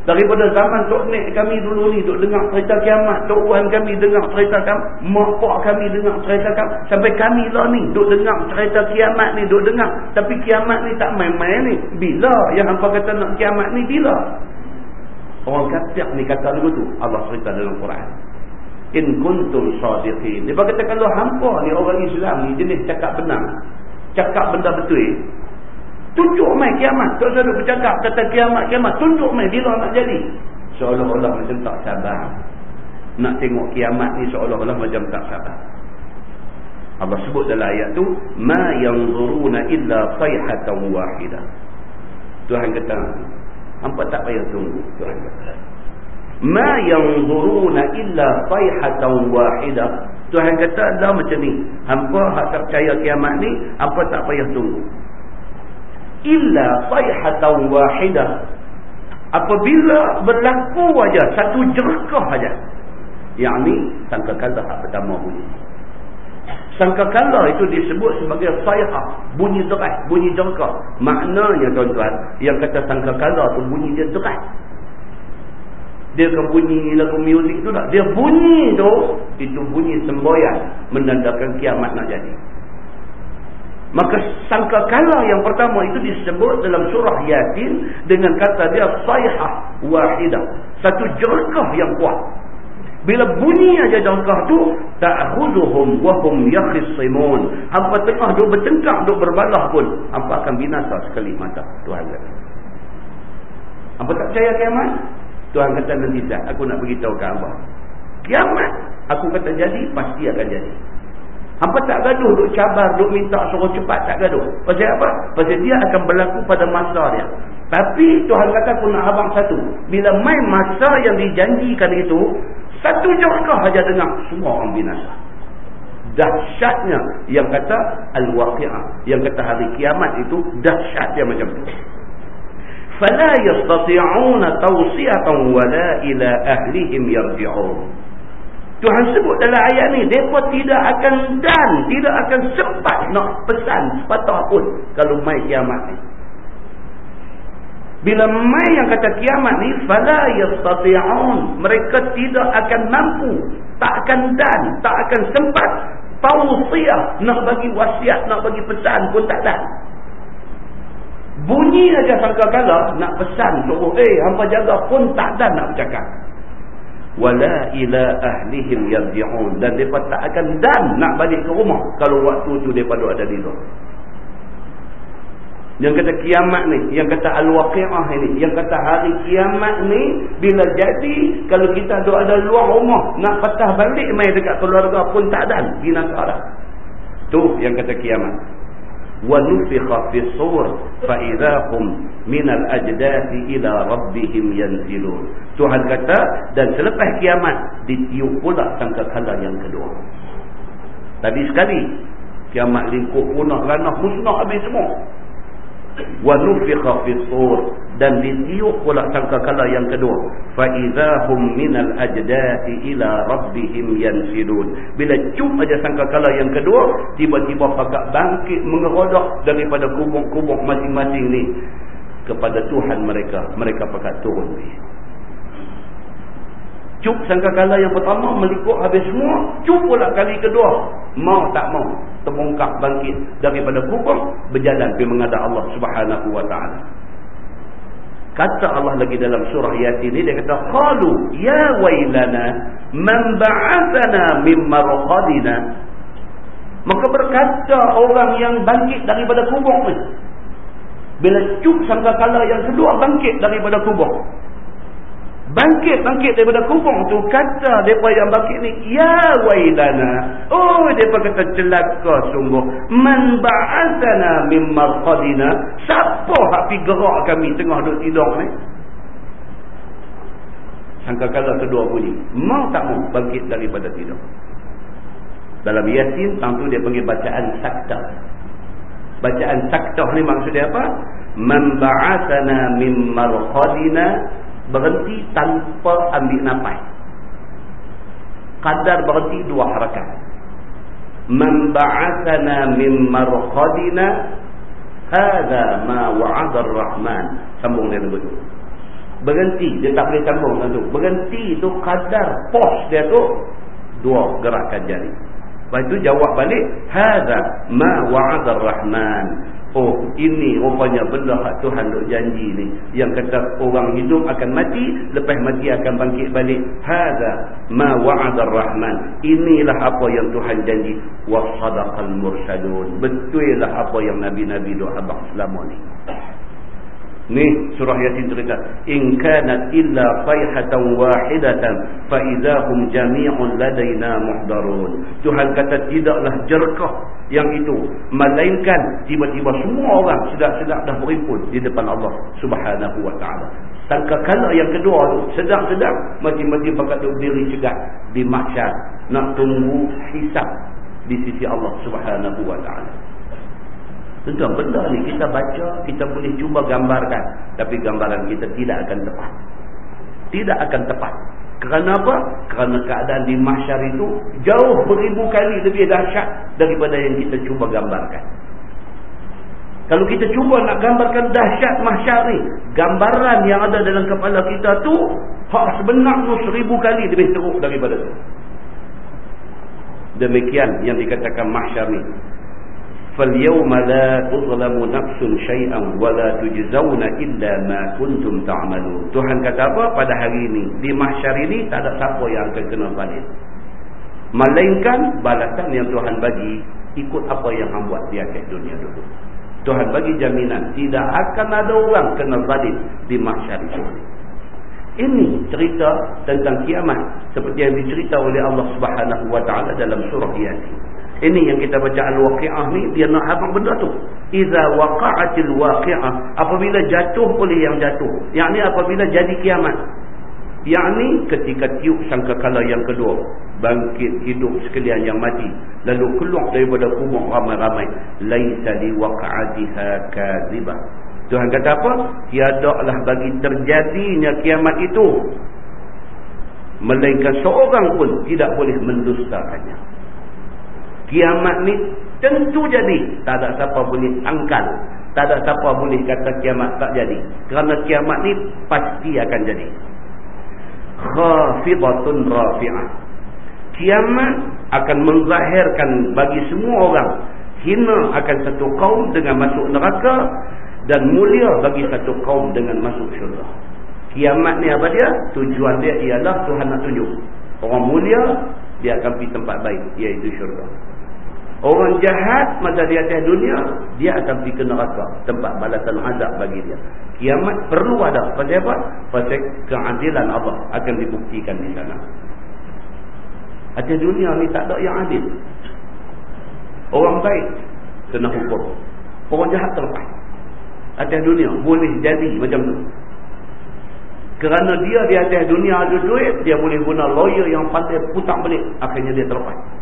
Daripada zaman Tok Nek kami dulu ni duk dengar cerita kiamat. Tok Wan kami dengar cerita kiamat. Mak kami dengar cerita kiamat. Sampai kami lah ni duk dengar cerita kiamat ni duk dengar. Tapi kiamat ni tak main-main ni. Bila yang hampa kata nak kiamat ni bila? Orang kafir ni kata lagu tu. Allah cerita dalam Quran. In kuntum sadiqin. Dia kata kalau hampa ni orang Islam ni jenis cakap benar. Cakap benda betul. Tunjuk mai kiamat. Duk bercakap kata kiamat, kiamat. Tunjuk mai bila nak jadi. Seolah-olah macam tak sabar. Nak tengok kiamat ni seolah-olah macam tak sabar. Allah sebut dalam ayat tu. Ma yanzuruna illa sayhatan wahidah. Tuhan kata. Hampa tak payah tunggu. Tuhan kata. Ma yanzuruna illa sayhatan wahidah. Tuhan kata dah macam ni. Hampa tak percaya kiamat ni. Hampa tak payah tunggu illa sayhatan wahidah. Apabila berlaku aja satu jerkah aja yakni sangkakala hak pertama bunyi. Sangkakala itu disebut sebagai sayhah bunyi deras bunyi jerkah. Maknanya tuan-tuan yang kata sangkakala tu bunyi dia deras dia ke bunyi lagu muzik tu tak? Dia bunyi tu itu bunyi semboyan menandakan kiamat nak jadi Maka sangka yang pertama itu disebut dalam surah Yasin dengan kata dia sayhah wahidah. Satu jerkah yang kuat. Bila bunyi aja jerkah tu ta'khuzuhum wa hum yakhisimun. Hampa tengah duk bertengkar duk berbalah pun hampa akan binasa sekali mata Tuhan kata. Hampa tak percaya kiamat? Tuhan kata nanti dah aku nak beritahu ke hamba. Kiamat aku kata jadi pasti akan jadi. Apa tak gaduh duk cabar, duk minta suruh cepat tak gaduh. Pasal apa? Pasal dia akan berlaku pada masa dia. Tapi Tuhan kata aku nak abang satu. Bila main masa yang dijanjikan itu, satu jangkah saja dengar semua orang binasa. Dahsyatnya yang kata al-waqi'ah, yang kata hari kiamat itu dahsyat dia macam tu. Fala yastati'una tawsiyatan wala ila ahlihim yarji'un. Tuhan sebut dalam ayat ni, mereka tidak akan dan, tidak akan sempat nak pesan sepatah pun kalau mai kiamat ni. Bila mai yang kata kiamat ni, fala yastati'un. Mereka tidak akan mampu, tak akan dan, tak akan sempat tausiah nak bagi wasiat, nak bagi pesan pun tak ada. Bunyi aja sangka kala nak pesan suruh, eh hampa jaga pun tak ada nak bercakap wala ila ahlihim yarji'un. Dan depa tak akan dan nak balik ke rumah kalau waktu tu depa ada di luar. Yang kata kiamat ni yang kata al-waqi'ah ini yang kata hari kiamat ni bila jadi kalau kita ada luar rumah nak patah balik mai dekat keluarga pun tak dan. Binasa dah. Tu yang kata kiamat ونفخ في الصور فإذا هم من الأجداث إلى ربهم ينزلون Tuhan kata dan selepas kiamat ditiup pula sangkakala yang kedua tadi sekali kiamat lingkup punah ranah musnah habis semua wa nufikha fi sur dan ditiup pula sangkakala yang kedua. Fa idzahum minal ajdati ila rabbihim yansidun bila cium aja sangkakala yang kedua tiba-tiba pakak bangkit mengerodak daripada kubur-kubur masing-masing ni. Kepada Tuhan mereka. Mereka pakak turun ni Cuk sangkakala yang pertama melikuk habis semua. Cuk pula kali kedua. Mau tak mau. Terbongkak bangkit daripada kubur. Berjalan pergi menghadap Allah subhanahu wa ta'ala. Kata Allah lagi dalam surah Yasin ini. Dia kata. Qalu ya wailana man ba'athana mimma ruqadina. Maka berkata orang yang bangkit daripada kubur ni. Bila cuk sangkakala yang kedua bangkit daripada kubur. Bangkit-bangkit daripada kubur tu kata depa yang bangkit ni ya wailana. Oh depa kata celaka sungguh. Man ba'athana min marqadina? Siapa hak pi gerak kami tengah duduk tidur ni? Sangka kala kedua bunyi. Mau tak mau bangkit daripada tidur. Dalam Yasin tentu dia panggil bacaan sakta. Bacaan sakta ni maksudnya apa? Man ba'athana min marqadina? Berhenti tanpa ambil nafas kadar berhenti dua harakat. Man ba'athana min marqadina hadha ma wa'ada ar-rahman. Sambung dia begitu berhenti dia tak boleh sambung tu. Berhenti tu kadar pos dia tu dua gerakan jari. Lepas tu jawab balik hadha ma wa'ada ar-rahman Oh ini rupanya benda hak Tuhan duk janji ni. Yang kata orang hidup akan mati Lepas mati akan bangkit balik. Hada ma wa'adar rahman. Inilah apa yang Tuhan janji. Wasadaqal mursalun Betul lah apa yang Nabi-Nabi doa abang selama ni Ni surah Yasin cerita. In kanat illa sayhatan wahidatan fa idahum jami'un ladaina muhdarun. Tuhan kata tidaklah jerkah yang itu melainkan tiba-tiba semua orang sedap-sedap dah berimpun di depan Allah Subhanahu wa taala. Sangka kala yang kedua tu sedang-sedang masing-masing pakat duduk diri cegah di mahsyar nak tunggu hisab di sisi Allah Subhanahu wa taala. Tentu benda ni kita baca, kita boleh cuba gambarkan. Tapi gambaran kita tidak akan tepat. Tidak akan tepat. Kerana apa? Kerana keadaan di mahsyar itu jauh beribu kali lebih dahsyat daripada yang kita cuba gambarkan. Kalau kita cuba nak gambarkan dahsyat mahsyar ni, gambaran yang ada dalam kepala kita tu, hak sebenar tu seribu kali lebih teruk daripada tu. Demikian yang dikatakan mahsyar ni. فَالْيَوْمَ لَا تُظْلَمُ نَفْسٌ شَيْئًا وَلَا تُجْزَوْنَ إِلَّا مَا كُنْتُمْ تَعْمَلُونَ Tuhan kata apa pada hari ini? Di mahsyar ini tak ada siapa yang akan kena balik. Melainkan balasan yang Tuhan bagi ikut apa yang hang buat di akhir dunia dulu. Tuhan bagi jaminan tidak akan ada orang kena balik di mahsyar itu. Ini cerita tentang kiamat seperti yang dicerita oleh Allah Subhanahu wa taala dalam surah Yasin. Ini yang kita baca al-waqi'ah ni dia nak habaq benda tu. Iza waqa'atil waqi'ah apabila jatuh oleh yang jatuh. Yang ni apabila jadi kiamat. Yang ni ketika tiup sangkakala yang kedua bangkit hidup sekalian yang mati lalu keluar daripada kubur ramai-ramai laisa liwaqa'atiha kadzibah. Tuhan kata apa? Tiadalah bagi terjadinya kiamat itu melainkan seorang pun tidak boleh mendustakannya kiamat ni tentu jadi. Tak ada siapa boleh angkal tak ada siapa boleh kata kiamat tak jadi. Kerana kiamat ni pasti akan jadi. Khafidatun rafi'ah. Kiamat akan menzahirkan bagi semua orang. Hina akan satu kaum dengan masuk neraka dan mulia bagi satu kaum dengan masuk syurga. Kiamat ni apa dia? tujuan dia ialah Tuhan nak tunjuk. Orang mulia dia akan pergi tempat baik iaitu syurga Orang jahat masa di atas dunia, dia akan pergi ke neraka. Tempat balasan azab bagi dia. Kiamat perlu ada. Pasal apa? Pasal keadilan Allah akan dibuktikan di sana. Atas dunia ni tak ada yang adil. Orang baik kena hukum. Orang jahat terlepas. Atas dunia boleh jadi macam tu. Kerana dia di atas dunia ada duit, dia boleh guna lawyer yang pandai putar balik. Akhirnya dia terlepas.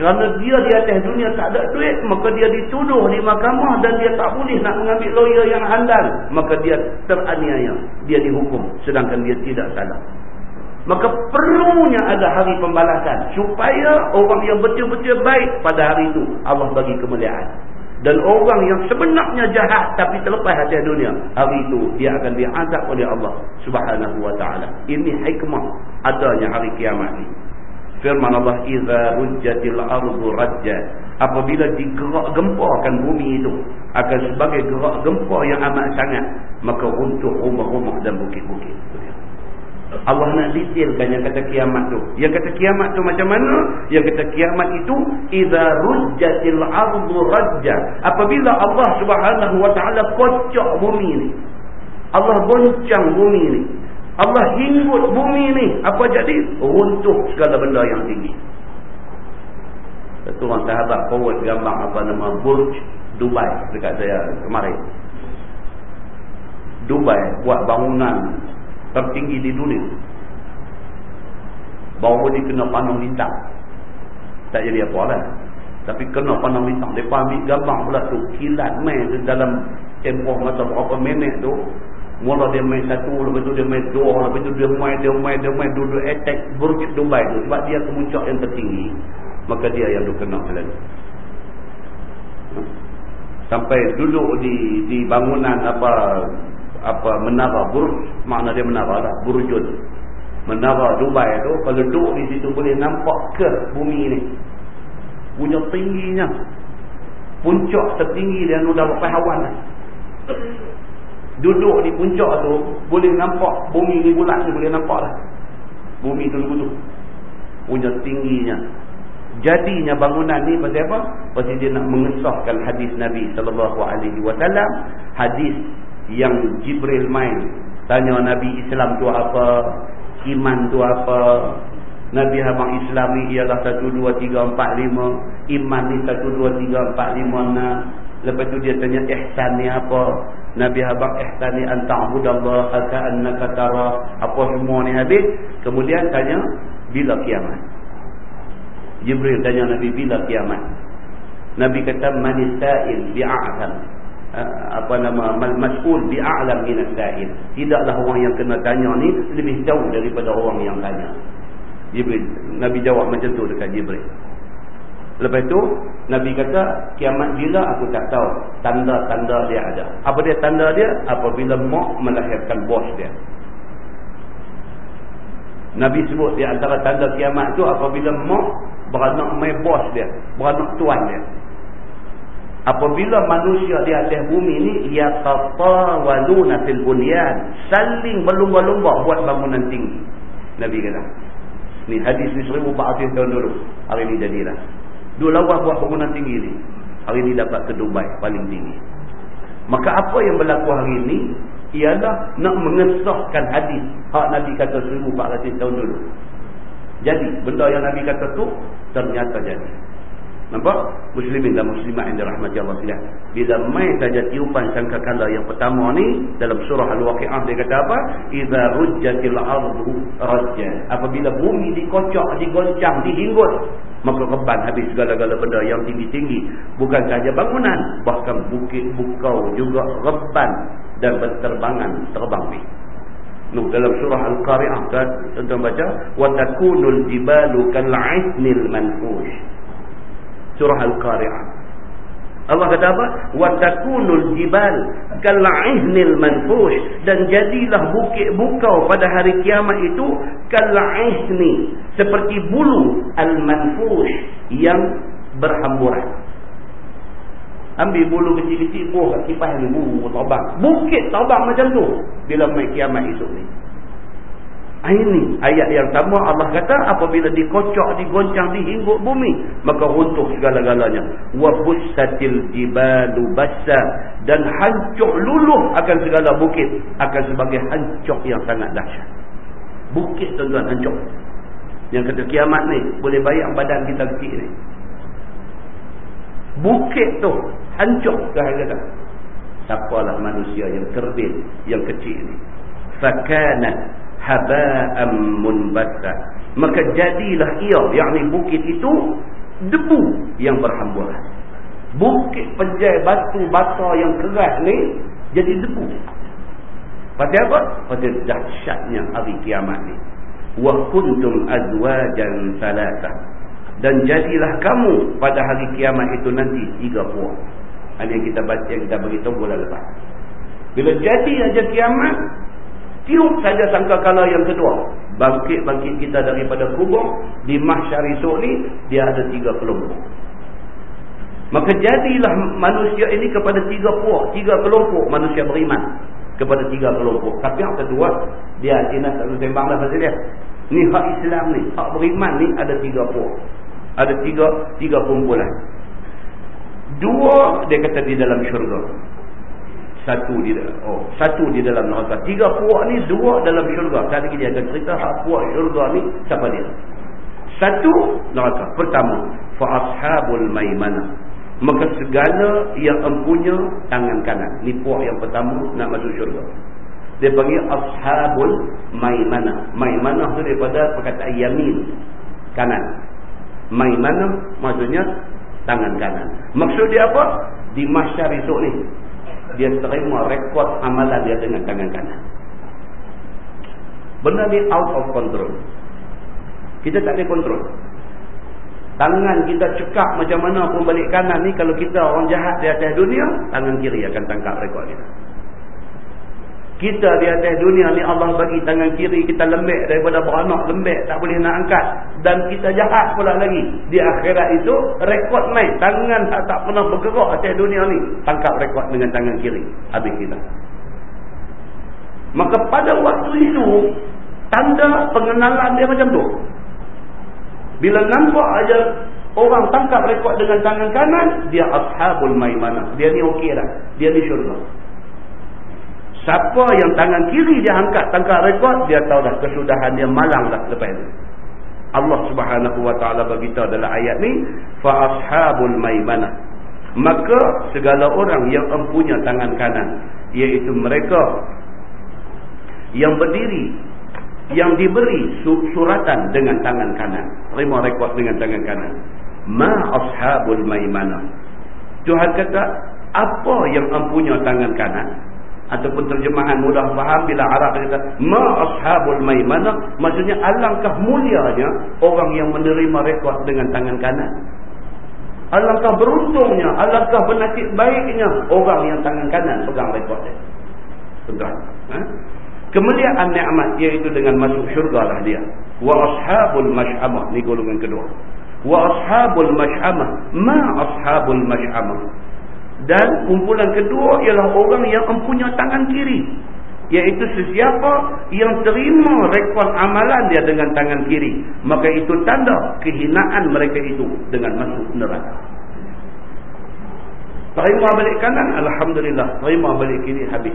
Kerana dia di atas dunia tak ada duit, maka dia dituduh di mahkamah dan dia tak boleh nak mengambil lawyer yang handal. Maka dia teraniaya. Dia dihukum sedangkan dia tidak salah. Maka perlunya ada hari pembalasan. Supaya orang yang betul-betul baik pada hari itu Allah bagi kemuliaan. Dan orang yang sebenarnya jahat tapi terlepas hati dunia. Hari itu dia akan diazab oleh Allah subhanahu wa ta'ala. Ini hikmah adanya hari kiamat ini. Firman Allah iza rujjatil ardu rajja. Apabila digerak gempakan bumi itu akan sebagai gerak gempa yang amat sangat, maka untuk rumah-rumah dan bukit-bukit. Allah nak detailkan yang kata kiamat tu. Yang kata kiamat tu macam mana? Yang kata kiamat itu iza rujjatil ardu rajja. Apabila Allah Subhanahu wa taala kocok bumi ini. Allah goncang bumi ini. Allah hinggut bumi ni. Apa jadi? Runtuh segala benda yang tinggi. Satu orang sahabat forward gambar apa nama Burj Dubai dekat saya kemarin. Dubai buat bangunan tertinggi di dunia. Baru ni kena pandang lintang. Tak jadi apa lah. Tapi kena pandang lintang. Mereka ambil gambar pula tu. Kilat main dalam tempoh masa berapa minit tu. Mula dia main satu, lepas tu dia main dua, lepas tu dia main, dia main, dia main, duduk attack Burj Dubai tu. Sebab dia kemuncak yang tertinggi. Maka dia yang kena selalu. Sampai duduk di di bangunan apa apa menara Burj, makna dia menara lah, Burjun. Menara Dubai tu, kalau duduk di situ boleh nampak ke bumi ni. Punya tingginya. Puncak tertinggi dia nu dah berapa hawan lah duduk di puncak tu boleh nampak bumi ni bulat ni boleh nampak lah bumi tu tu. Punya tingginya. Jadinya bangunan ni pasal apa? pasal dia nak mengesahkan hadis Nabi SAW hadis yang Jibril main. Tanya Nabi Islam tu apa? Iman tu apa? Nabi Abang Islam ni ialah 1, 2, 3, 4, 5 iman ni 1, 2, 3, 4, 5, 6 lepas tu dia tanya ihsan ni apa Nabi habaq ihsani an ta'budallah ka'annaka tara. Apa semua ni habis kemudian tanya bila kiamat? Jibril tanya Nabi bila kiamat? Nabi kata manisa'il bi'a'lam. Apa nama? Mas'ul bi'a'lam minasa'il tidaklah orang yang kena tanya ni lebih jauh daripada orang yang tanya. Jibril Nabi jawab macam tu dekat Jibril Lepas tu Nabi kata kiamat bila aku tak tahu. Tanda-tanda dia ada. Apa dia tanda dia? Apabila mak melahirkan bos dia. Nabi sebut di antara tanda kiamat tu apabila mak beranak mai bos dia. Beranak tuan dia. Apabila manusia di atas bumi ni yatatawaluna fil bunyan, saling berlumba-lumba buat bangunan tinggi. Nabi kata. Ni hadis ni 1400 tahun dulu. Hari ni jadilah. Dua lawan buat bangunan tinggi ni. Hari ni dapat ke Dubai paling tinggi. Maka apa yang berlaku hari ini ialah nak mengesahkan hadis hak Nabi kata 1400 tahun dulu. Jadi benda yang Nabi kata tu ternyata jadi. Nampak? Muslimin dan muslimat yang dirahmati Allah sekalian. Bila mai saja tiupan sangkakala yang pertama ni dalam surah Al-Waqiah dia kata apa? Idza rujjatil ardu rajja. Apabila bumi dikocok, digoncang, dihinggut, maka reban habis segala-gala benda yang tinggi-tinggi. Bukan saja bangunan, bahkan bukit bukau juga reban dan berterbangan terbang ni. Nuh dalam surah Al-Qari'ah kan tuan baca wa takunul jibalu kal'ithnil manfush surah al-qari'ah. Allah kata apa? Wa takunul jibal kal'ihnil manfush. Dan jadilah bukit bukau pada hari kiamat itu kal'ihni seperti bulu al-manfush yang berhamburan. Ambil bulu kecil-kecil buah kat kipas ni bulu terbang bukit terbang macam tu. Bila mai kiamat esok ni ini ayat yang sama Allah kata apabila dikocok, digoncang, dihinggut bumi. Maka runtuh segala-galanya. Wabussatil jibalu bassa. Dan hancur luluh akan segala bukit. Akan sebagai hancur yang sangat dahsyat. Bukit tuan-tuan hancur. Yang kata kiamat ni boleh bayang badan kita kecil ni. Bukit tu hancur kata. Siapalah manusia yang kerdil, yang kecil ni. Fakanat haba'an munbasa maka jadilah ia yakni bukit itu debu yang berhamburan. Bukit penjai batu bata yang keras ni jadi debu. Pasal apa? Pasal dahsyatnya hari kiamat ni. Wa kuntum azwajan salasa. Dan jadilah kamu pada hari kiamat itu nanti tiga puak. Ini yang kita baca, yang kita beritahu bulan lepas. Bila jadi aja kiamat, tiup saja sangka kala yang kedua. Bangkit-bangkit kita daripada kubur, di mahsyar esok ni, dia ada tiga kelompok. Maka jadilah manusia ini kepada tiga puak, tiga kelompok manusia beriman. Kepada tiga kelompok. Tapi yang kedua, dia Cina tak sembang lah pasal dia. Ni hak Islam ni, hak beriman ni ada tiga puak. Ada tiga tiga kumpulan. Dua dia kata di dalam syurga. Satu di oh, satu di dalam neraka. Tiga puak ni dua dalam syurga. Tadi dia akan cerita hak puak syurga ni siapa dia. Satu neraka. Pertama, fa ashabul maimanah. Maka segala yang empunya tangan kanan. Ni puak yang pertama nak masuk syurga. Dia panggil ashabul maimanah. Maimanah tu daripada perkataan yamin. Kanan. Maimanah maksudnya tangan kanan. Maksud dia apa? Di masyar esok ni. Dia terima rekod amalan dia dengan tangan kanan. Benda ni out of control. Kita tak ada kontrol. Tangan kita cekak macam mana pun balik kanan ni. Kalau kita orang jahat di atas dunia, tangan kiri akan tangkap rekod kita kita di atas dunia ni Allah bagi tangan kiri kita lembek. Daripada beranak lembek tak boleh nak angkat. Dan kita jahat pula lagi. Di akhirat itu rekod main. Tangan tak, tak pernah bergerak atas dunia ni. Tangkap rekod dengan tangan kiri. Habis kita. Maka pada waktu itu tanda pengenalan dia macam tu. Bila nampak aja orang tangkap rekod dengan tangan kanan dia ashabul maimanah dia ni okey dah dia ni syurga Siapa yang tangan kiri dia angkat tangkap rekod, dia tahu dah kesudahan dia malang dah lepas itu. Allah subhanahu wa ta'ala beritahu dalam ayat ni, فَأَصْحَابُ maimana. Maka segala orang yang empunya tangan kanan, iaitu mereka yang berdiri, yang diberi suratan dengan tangan kanan. Terima rekod dengan tangan kanan. Ma ashabul maimana. Tuhan kata, apa yang empunya tangan kanan? Ataupun terjemahan mudah faham bila Arab kata ma ashabul maimanah maksudnya alangkah mulianya orang yang menerima rekod dengan tangan kanan. Alangkah beruntungnya alangkah bernasib baiknya orang yang tangan kanan pegang rekod dia. Tuan ha? kemuliaan nikmat iaitu dengan masuk syurga lah dia. Wa ashabul mash'amah ni golongan kedua. Wa ashabul mash'amah ma ashabul mash'amah dan kumpulan kedua ialah orang yang mempunyai tangan kiri. Iaitu sesiapa yang terima rekod amalan dia dengan tangan kiri. Maka itu tanda kehinaan mereka itu dengan masuk neraka. Terima balik kanan, Alhamdulillah. Terima balik kiri, habis.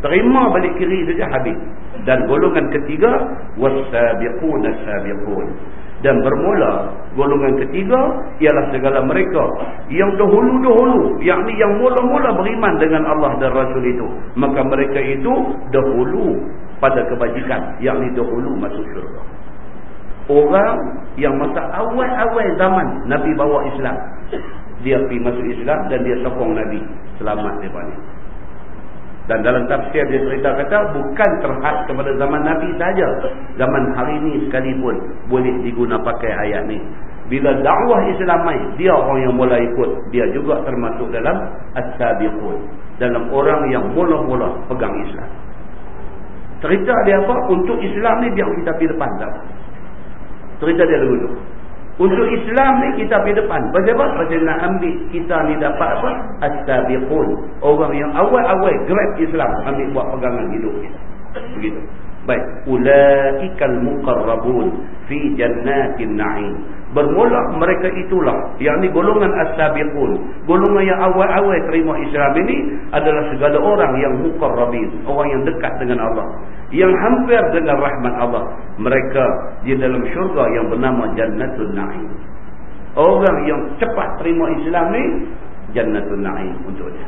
Terima balik kiri saja, habis. Dan golongan ketiga, وَالسَّابِقُونَ السَّابِقُونَ dan bermula golongan ketiga ialah segala mereka yang dahulu-dahulu yakni yang mula-mula beriman dengan Allah dan Rasul itu. Maka mereka itu dahulu pada kebajikan yakni dahulu masuk syurga. Orang yang masa awal-awal zaman Nabi bawa Islam dia pergi masuk Islam dan dia sokong Nabi. Selamat daripada ini dan dalam tafsir dia cerita kata bukan terhad kepada zaman Nabi saja. Zaman hari ini sekalipun boleh diguna pakai ayat ni. Bila dakwah Islam mai, dia orang yang mula ikut. Dia juga termasuk dalam as-sabiqun. Dalam orang yang mula-mula pegang Islam. Cerita dia apa? Untuk Islam ni biar kita pergi depan tak? Cerita dia dulu. Untuk Islam ni kita pergi depan. Pasal apa? Pasal nak ambil kita ni dapat apa? As-sabiqun. Orang yang awal-awal grab Islam ambil buat pegangan hidup kita. Begitu. Baik. Ulaikal muqarrabun fi jannatin na'im. Bermula mereka itulah. Yang ni golongan as-sabiqun. Golongan yang awal-awal terima Islam ini adalah segala orang yang muqarrabin. Orang yang dekat dengan Allah yang hampir dengan rahmat Allah mereka di dalam syurga yang bernama Jannatul Na'im orang yang cepat terima Islam ni Jannatul Na'im untuk dia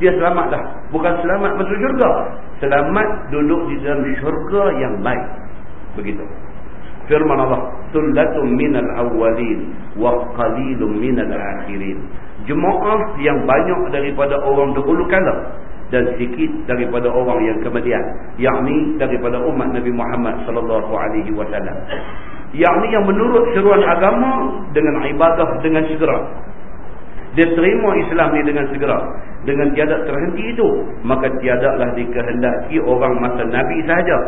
dia selamat dah. Bukan selamat masuk syurga. Selamat duduk di dalam syurga yang baik. Begitu. Firman Allah sullatun minal awwalin wa qalilun minal akhirin. Jemaah yang banyak daripada orang dahulu kala dan sikit daripada orang yang kemudian. Yakni daripada umat Nabi Muhammad sallallahu alaihi wasallam. Yakni yang menurut seruan agama dengan ibadah dengan segera. Dia terima Islam ni dengan segera dengan tiada terhenti itu maka tiadalah dikehendaki orang masa Nabi sahaja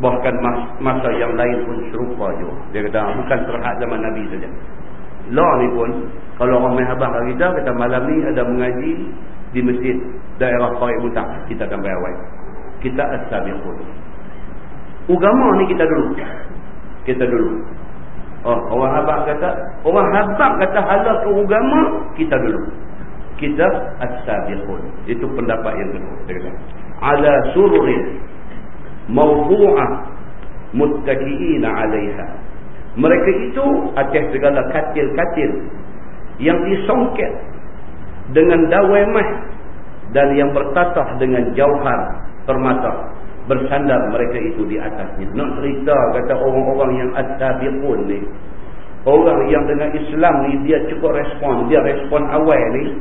bahkan masa yang lain pun serupa juga. Dia kata bukan terhad zaman Nabi saja. Law ni pun kalau orang main habang kita kata malam ni ada mengaji di masjid daerah Farid Mutang kita akan bayar kita as-sabiqun. Agama ni kita dulu. Kita dulu. Oh orang habang kata orang habang kata halal ke agama kita dulu kita as-sabiqun. Itu pendapat yang kedua. Ala sururin mawfu'ah muttaki'ina 'alayha mereka itu atas segala katil-katil yang disongket dengan dawai mah dan yang bertatah dengan jauhar permata bersandar mereka itu di atasnya. Nak cerita kata orang-orang yang as-sabiqun ni orang yang dengan Islam ni dia cukup respon dia respon awal ni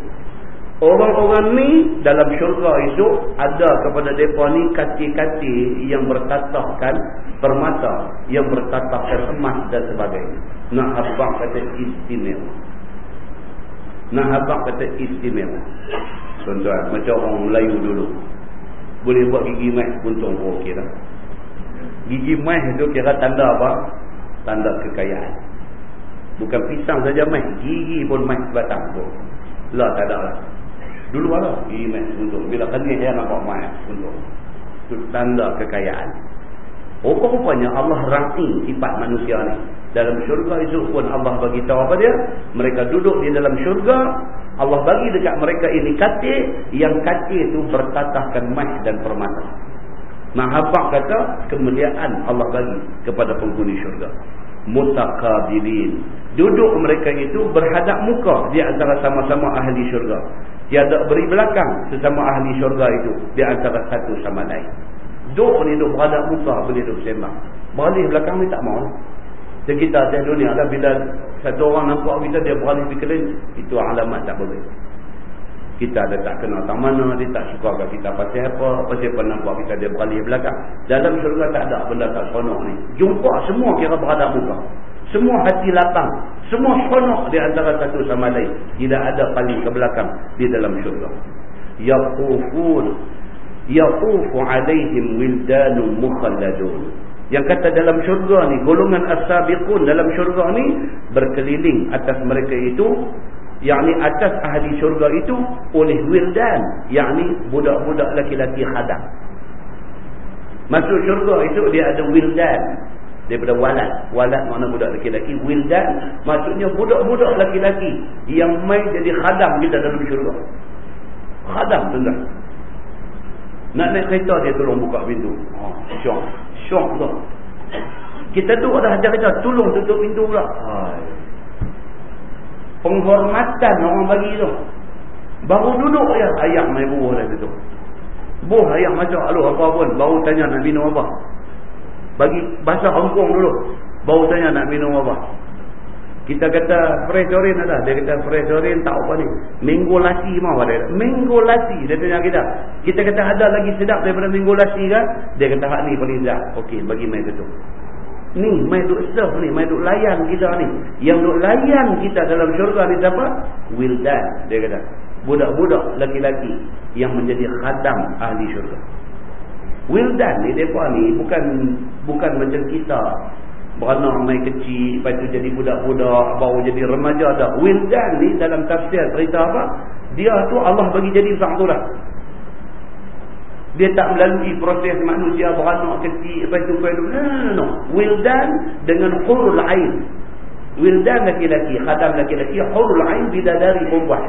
orang-orang ni dalam syurga itu ada kepada mereka ni kati-kati yang bertatahkan permata yang bertatahkan emas dan sebagainya nak habang kata istimewa nak habak kata istimewa. Tuan-tuan, macam orang Melayu dulu. Boleh buat gigi meh buntung pun okey lah. Gigi meh itu kira tanda apa? Tanda kekayaan. Bukan pisang saja meh. Gigi pun meh batang pun. Lah tak ada lah. Dulu lah gigi meh buntung. Bila kenih dia nampak meh buntung. Itu tanda kekayaan. Rupa-rupanya Allah ranking sifat manusia ni. Dalam syurga itu pun Allah bagi tahu apa dia? Mereka duduk di dalam syurga. Allah bagi dekat mereka ini katil. Yang katil itu bertatahkan mah dan permata. Mahabak kata kemuliaan Allah bagi kepada penghuni syurga. Mutakabilin. Duduk mereka itu berhadap muka di antara sama-sama ahli syurga. Tiada beri belakang sesama ahli syurga itu di antara satu sama lain. Duduk ni duduk berhadap muka boleh duduk sembang. Beralih belakang ni tak mau. Dan kita atas dunia lah bila satu orang nampak kita dia beralih fikir itu alamat tak boleh. Kita ada tak kenal tak mana, dia tak suka kat kita pasal apa, pasal apa nampak kita dia beralih belakang. Dalam syurga tak ada benda tak seronok ni. Jumpa semua kira berhadap muka. Semua hati lapang. Semua seronok di antara satu sama lain. Tidak ada paling ke belakang di dalam syurga. Yaqufun. Yaqufu alaihim wildanun mukhalladun. Yang kata dalam syurga ni, golongan as-sabiqun dalam syurga ni berkeliling atas mereka itu, yakni atas ahli syurga itu oleh wildan, yakni budak-budak laki-laki khadam. Masuk syurga itu dia ada wildan daripada walad. Walad makna budak laki-laki, wildan maksudnya budak-budak laki-laki yang mai jadi khadam kita dalam syurga. Khadam tuan Nak naik kereta dia tolong buka pintu. Oh, syok syok tu. Kita tu dah ajar kita tolong tutup pintu pula. Hai. Penghormatan orang bagi tu. Baru duduk ya ayah mai buah dah tu. Buah ayah macam alu apa pun baru tanya nak minum apa. Bagi bahasa Hong Kong dulu. Baru tanya nak minum apa. Kita kata fresh orange ada. Dia kata fresh orange tak apa ni. Mango lassi mau ada. Mango lassi dia tanya kita. Kita kata ada lagi sedap daripada mango lassi kan? Dia kata hak ni paling sedap. Okey, bagi mai tu. Ni mai duk serve ni, mai duk layan kita ni. Yang duk layan kita dalam syurga ni siapa? Wildan dia kata. Budak-budak laki-laki yang menjadi khadam ahli syurga. Wildan ni depa ni. Bukan bukan macam kita. Beranak main kecil lepas tu jadi budak-budak baru jadi remaja dah. Wildan ni dalam tafsir cerita apa? Dia tu Allah bagi jadi sa'atulah dia tak melalui proses manusia beranak kecil lepas tu no, no, no. wildan dengan hurul ain. Wildan laki-laki khadam laki-laki hurul ain bidadari perempuan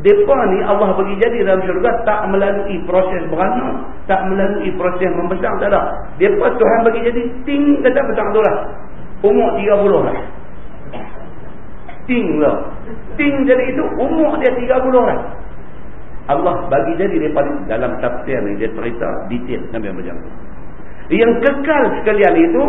Depa ni Allah bagi jadi dalam syurga tak melalui proses beranak, tak melalui proses membesar tak ada. Depa Tuhan bagi jadi ting kata besar tu lah. Umur 30 lah. Ting lah. Ting jadi itu umur dia 30 lah. Allah bagi jadi depa dalam tafsir ni dia cerita detail sampai macam tu. Yang kekal sekalian itu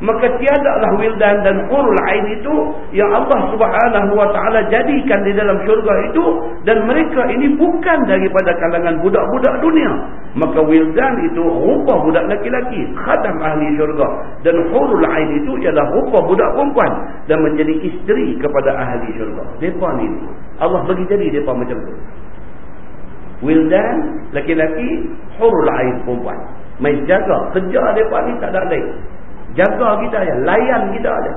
maka tiadalah wildan dan hurul ain itu yang Allah Subhanahu wa taala jadikan di dalam syurga itu dan mereka ini bukan daripada kalangan budak-budak dunia. Maka wildan itu rupa budak laki-laki khadam ahli syurga. Dan hurul ain itu ialah rupa budak perempuan dan menjadi isteri kepada ahli syurga. Depa ni Allah bagi jadi depa macam tu. Wildan laki-laki hurul ain perempuan main jaga kerja depa ni tak ada lain jaga kita aja layan kita aja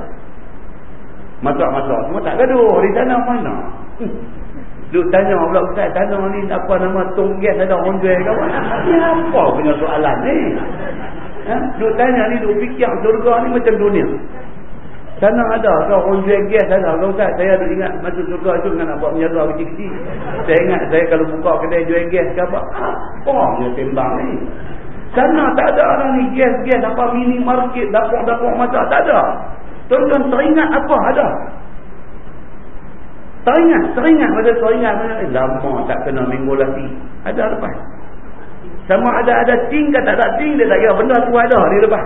masak-masak semua tak gaduh di sana mana. (laughs) Duk tanya pula Ustaz tanah ni apa nama tong gas ada orang jual ke apa? apa punya soalan ni? Ha? Duk tanya ni duk fikir surga ni macam dunia. Tanah ada ke orang jual gas ada ke Ustaz? Saya ada ingat masuk surga tu dengan apa menjaga kecil-kecil. Saya ingat saya kalau buka kedai jual gas ke apa? Apa punya tembang ni? Sana tak ada orang ni gas-gas apa mini market dapur-dapur masak tak ada. Tuan-tuan teringat apa ada? Teringat, teringat masa teringat eh, lama tak kena minggu lagi. Ada lepas. Sama ada ada ting ke tak ada ting dia tak kira benda tu ada di lepas.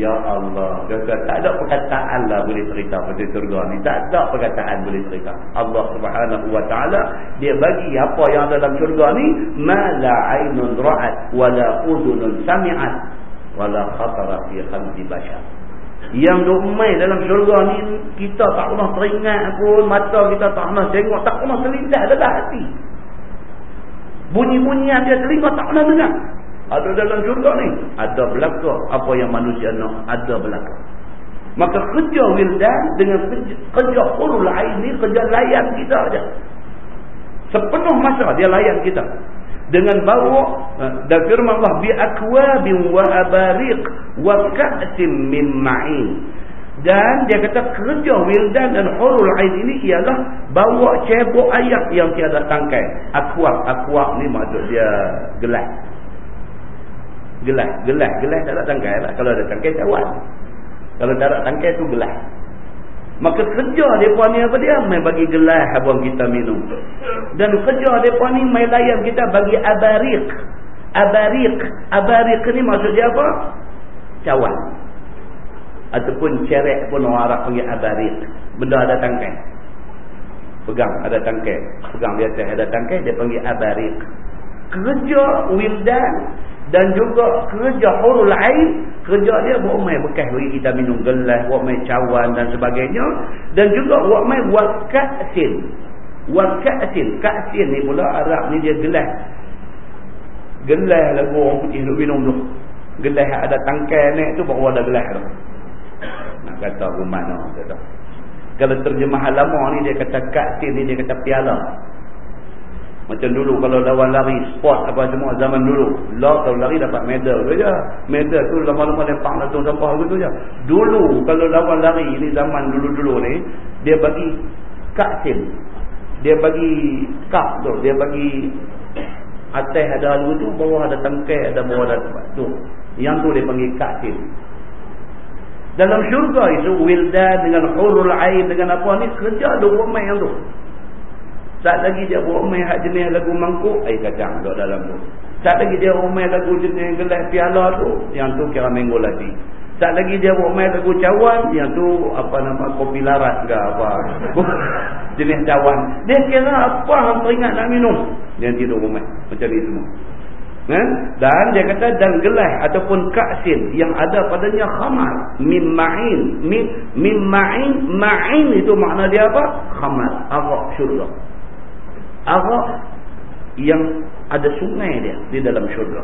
Ya Allah, kata tak ada perkataan lah boleh cerita pada surga ni. Tak ada perkataan boleh cerita. Allah Subhanahu wa taala dia bagi apa yang ada dalam surga ni, ma la ainun ra'at wa la udhunun sami'at wa la khatara fi qalbi bashar. Yang duk main dalam syurga ni kita tak pernah teringat pun mata kita tak pernah tengok tak pernah terlintas dalam hati. Bunyi-bunyi dia telinga tak pernah dengar ada dalam syurga ni? Ada belaka. Apa yang manusia nak ada belaka. Maka kerja wildan dengan kerja, hurul ain ni kerja layan kita aja sepenuh masa dia layan kita. Dengan bawa eh, dan firman Allah bi akwabin wa abariq wa ka'sin min ma'in. Dan dia kata kerja wildan dan hurul ain ini ialah bawa cebok ayam yang tiada tangkai. Akwab akwab ni maksud dia gelas gelas gelas gelas tak ada tangkai lah kalau ada tangkai cawan kalau tak ada tangkai tu gelas Maka kerja mereka ni apa dia? Mai bagi gelas abang kita minum. Dan kerja mereka ni mai layan kita bagi abarik. Abarik. Abarik ni maksud dia apa? Cawan. Ataupun cerek pun orang Arab panggil abarik. Benda ada tangkai. Pegang ada tangkai. Pegang biasa ada tangkai dia panggil abarik. Kerja wildan dan juga kerja hurul ain kerja dia buat mai bekas bagi kita minum gelas buat mai cawan dan sebagainya. Dan juga buat mai wakasin wakasin kasin ni pula Arab ni dia gelas. Gelas lagu orang putih duk minum tu. Gelas ada tangkai ni tu baru ada gelas tu. Nak kata rumah no kata. Kalau terjemah lama ni dia kata kasin ni dia kata piala macam dulu kalau lawan lari sport apa semua zaman dulu. Lah kalau lari dapat medal saja. Medal tu lama-lama lempang latung sampah gitu saja. Dulu kalau lawan lari ini zaman dulu-dulu ni. Dia bagi kak sim. Dia bagi kak tu. Dia bagi atas ada lalu tu. Bawah ada tangkai ada bawah ada tempat tu. Yang tu dia panggil kak sim. Dalam syurga itu wildan dengan hurul ain dengan apa ni kerja dua main yang tu. Saat lagi dia buat main hak jenis lagu mangkuk, air kacang duduk dalam tu. Saat lagi dia buat main lagu jenis gelas piala tu, yang tu kira minggu lagi. Saat lagi dia buat main lagu cawan, yang tu apa nama kopi larat ke apa. (laughs) jenis cawan. Dia kira apa yang teringat nak minum. Dia tidur rumah. Macam ni semua. Eh? Dan dia kata dan gelas ataupun kaksin yang ada padanya khamar mim ma'in mim ma'in ma'in itu makna dia apa? khamar arak syurga arak yang ada sungai dia di dalam syurga.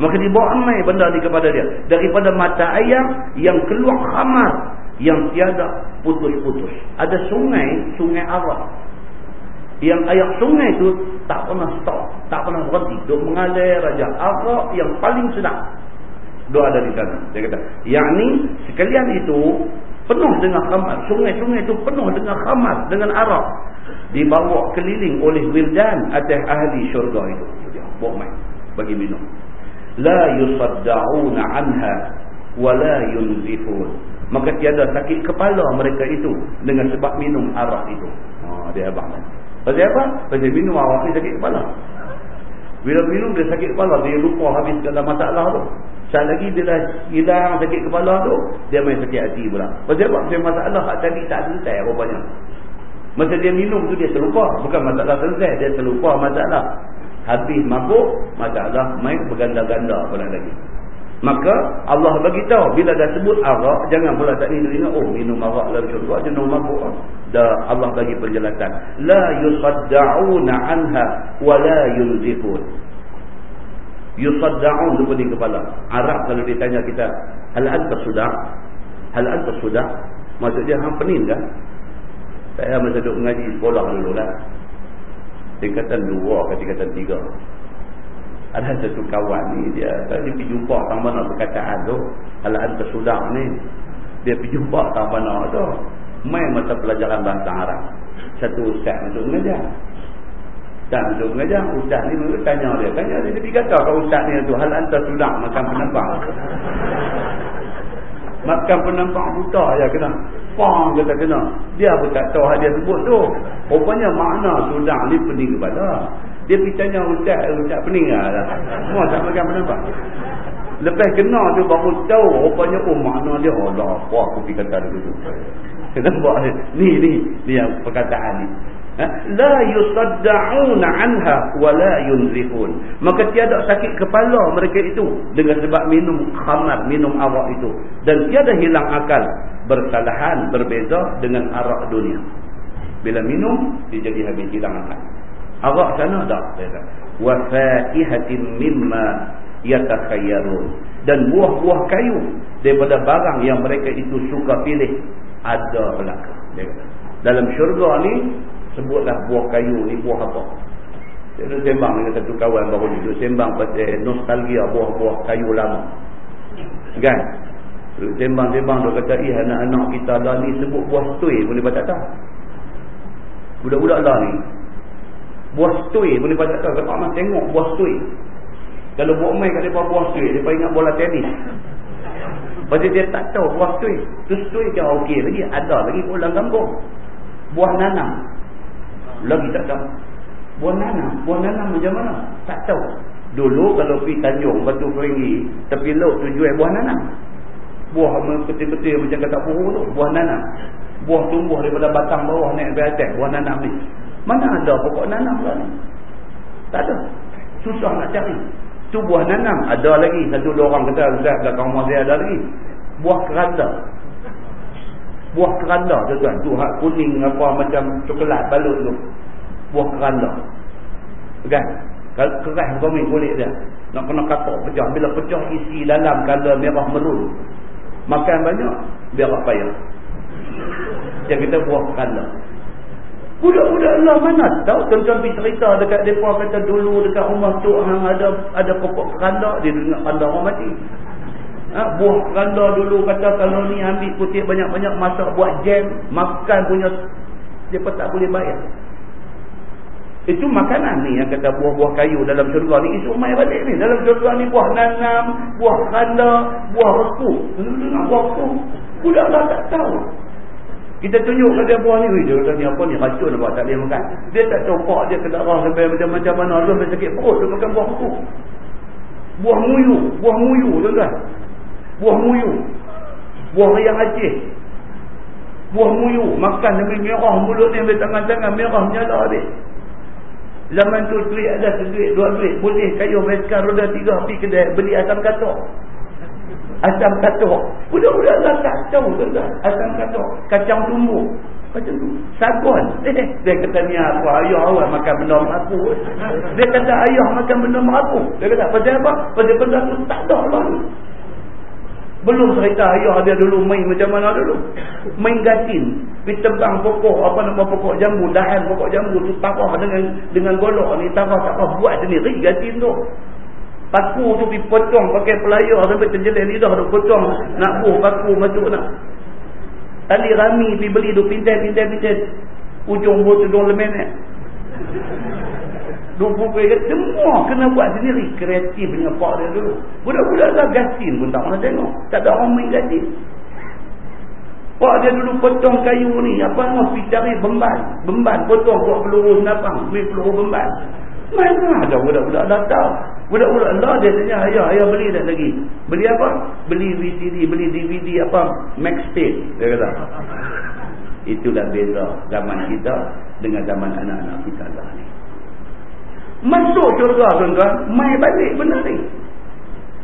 Maka dibawa amai benda ni kepada dia. Daripada mata ayam yang keluar khamar yang tiada putus-putus. Ada sungai, sungai arak. Yang air sungai itu tak pernah stop, tak pernah berhenti. Duk mengalir raja arak yang paling sedap. Duk ada di sana. Dia kata, yang ni sekalian itu penuh dengan khamar. Sungai-sungai itu penuh dengan khamar, dengan arak dibawa keliling oleh wildan atas ahli syurga itu. Dia bawa bagi minum. La yusaddauna anha wa la yunzifun. Maka tiada sakit kepala mereka itu dengan sebab minum arak itu. Ha dia abang pasal apa? Pasal minum arak ni sakit kepala. Bila minum dia sakit kepala dia lupa habis segala masalah tu. Saat lagi dia dah hilang sakit kepala tu, dia main sakit hati pula. Pasal apa? Pasal masalah hak tadi tak selesai rupanya. Masa dia minum tu dia terlupa. Bukan masalah selesai, dia terlupa masalah. Habis mabuk, masalah main berganda-ganda pula lagi. Maka Allah bagi tahu bila dah sebut arak jangan pula tak ingat oh minum arak dalam syurga jenuh mabuk. Dah Allah bagi penjelasan. La yusaddauna anha wa la yunzifun. Yusaddaun tu pening kepala. Arab kalau ditanya kita, hal anta sudah? Hal anta sudah? Maksud dia hang pening kan? Saya masa duduk mengaji sekolah dulu lah. Tingkatan dua ke tingkatan tiga. Ada satu kawan ni dia tadi pergi jumpa tang mana perkataan tu. Ala anta sudah ni. Dia pergi jumpa tang mana tu. Main mata pelajaran bahasa Arab. Satu ustaz untuk mengajar. Dan untuk mengajar ustaz ni mengajar, tanya dia. Tanya dia dia kata kalau ustaz ni tu hal anta sudah makan penempang makan penempang buta ya kena pang kata kena dia pun tak tahu dia sebut tu rupanya makna sudah ni pening kepada dia pergi tanya ustaz, ustaz pening lah. Semua tak makan penampak. Lepas kena tu baru tahu rupanya oh makna dia Allah apa aku pergi kata dulu. Kenapa ni ni ni yang perkataan ni. Ha? La yusaddauna anha wa la yunzifun. Maka tiada sakit kepala mereka itu dengan sebab minum khamar, minum arak itu dan tiada hilang akal bersalahan berbeza dengan arak dunia. Bila minum dia jadi habis hilang akal. Arak sana tak. Wa fa'ihatin mimma yatakhayyarun. Dan buah-buah kayu daripada barang yang mereka itu suka pilih ada belaka. Dalam syurga ni sebutlah buah kayu ni buah apa. Dia tu sembang dengan satu kawan baru ni. Dia sembang pasal nostalgia buah-buah kayu lama. Kan? Sembang-sembang dia kata, ih anak-anak kita lah ni sebut buah stui pun dia tak tahu. Budak-budak lah ni buah stui boleh baca tahu kalau orang tengok buah stui kalau buat main kat depan buah stui dia ingat bola tenis pasal dia tak tahu buah stui tu stui je okey lagi ada lagi pulang kampung buah nanam lagi tak tahu buah nanam buah nanam macam mana tak tahu dulu kalau pergi Tanjung Batu Peringgi tepi laut tu jual buah nanam buah petir-petir macam kata puru tu buah nanam buah tumbuh daripada batang bawah naik ke atas buah nanam ni mana ada pokok nanam lah ni? Tak ada. Susah nak cari. Tu buah nanam. Ada lagi. Satu orang kata, Ustaz, belakang rumah saya ada lagi. Buah keranda. Buah keranda tu tuan. Tu hak kuning apa macam coklat balut tu. Buah keranda. Kan? Keras komik kulit dia. Nak kena katok pecah. Bila pecah isi dalam kala merah merun. Makan banyak. Biar payah. Yang kita buah keranda. Budak-budak Allah mana tahu tuan-tuan pergi cerita dekat mereka kata dulu dekat rumah tu ada ada pokok keranda dia dengar keranda orang mati. Ha, buah keranda dulu kata kalau ni ambil putih banyak-banyak masak buat jam makan punya dia tak boleh bayar. Itu makanan ni yang kata buah-buah kayu dalam syurga ni isu mai balik ni dalam syurga ni buah nanam, buah keranda, buah reku. Dengar buah reku. Budak lah tak tahu. Kita tunjuk dia buah ni. Dia kata ni apa ni? Racun apa? Tak boleh makan. Dia tak copok dia ke darah sampai macam-macam mana. Dia sakit perut. Dia makan buah tu. Buah muyu. Buah muyu tuan-tuan. Buah muyu. Buah rayang Aceh. Buah muyu. Makan sampai merah mulut ni. Sampai tangan-tangan merah menyala dia. Zaman tu duit ada duit, dua duit. Boleh kayu basikal roda tiga pergi kedai beli asam katok asam katuk. Budak-budak lah tak tahu tuan-tuan. Asam katuk. Kacang tumbuh. Macam tu. Sagon. Eh, dia kata ni apa? Ayah awak makan benda merapu. Dia kata ayah makan benda merapu. Dia kata pasal apa? Pasal benda tu tak ada lah. Belum cerita ayah dia dulu main macam mana dulu. Main gatin. Pergi tebang pokok. Apa nama pokok jambu. Dahan pokok jambu tu tarah dengan dengan golok ni. Tarah-tarah buat sendiri gatin tu. Paku tu pergi potong pakai pelayar sampai terjelai lidah tu potong. Nak buh paku masuk nak. Tali rami pergi beli tu pintai-pintai-pintai. Ujung buah tudung lemen ni. Dua pukul semua kena buat sendiri. Kreatif dengan pak dia dulu. Budak-budak dah gasin pun tak mana tengok. Tak ada orang main gasin. Pak dia dulu potong kayu ni. Apa nak pergi cari bemban. Bemban potong buat peluru senapang. Pergi peluru bemban. Mana ada budak-budak dah tahu. Budak-budak lah dia tanya, ayah, ayah beli dah lagi. Beli apa? Beli VCD, beli DVD apa? Max Steel. Dia kata. Itulah beza zaman kita dengan zaman anak-anak kita lah ni. Masuk syurga tuan-tuan, mai balik benda ni.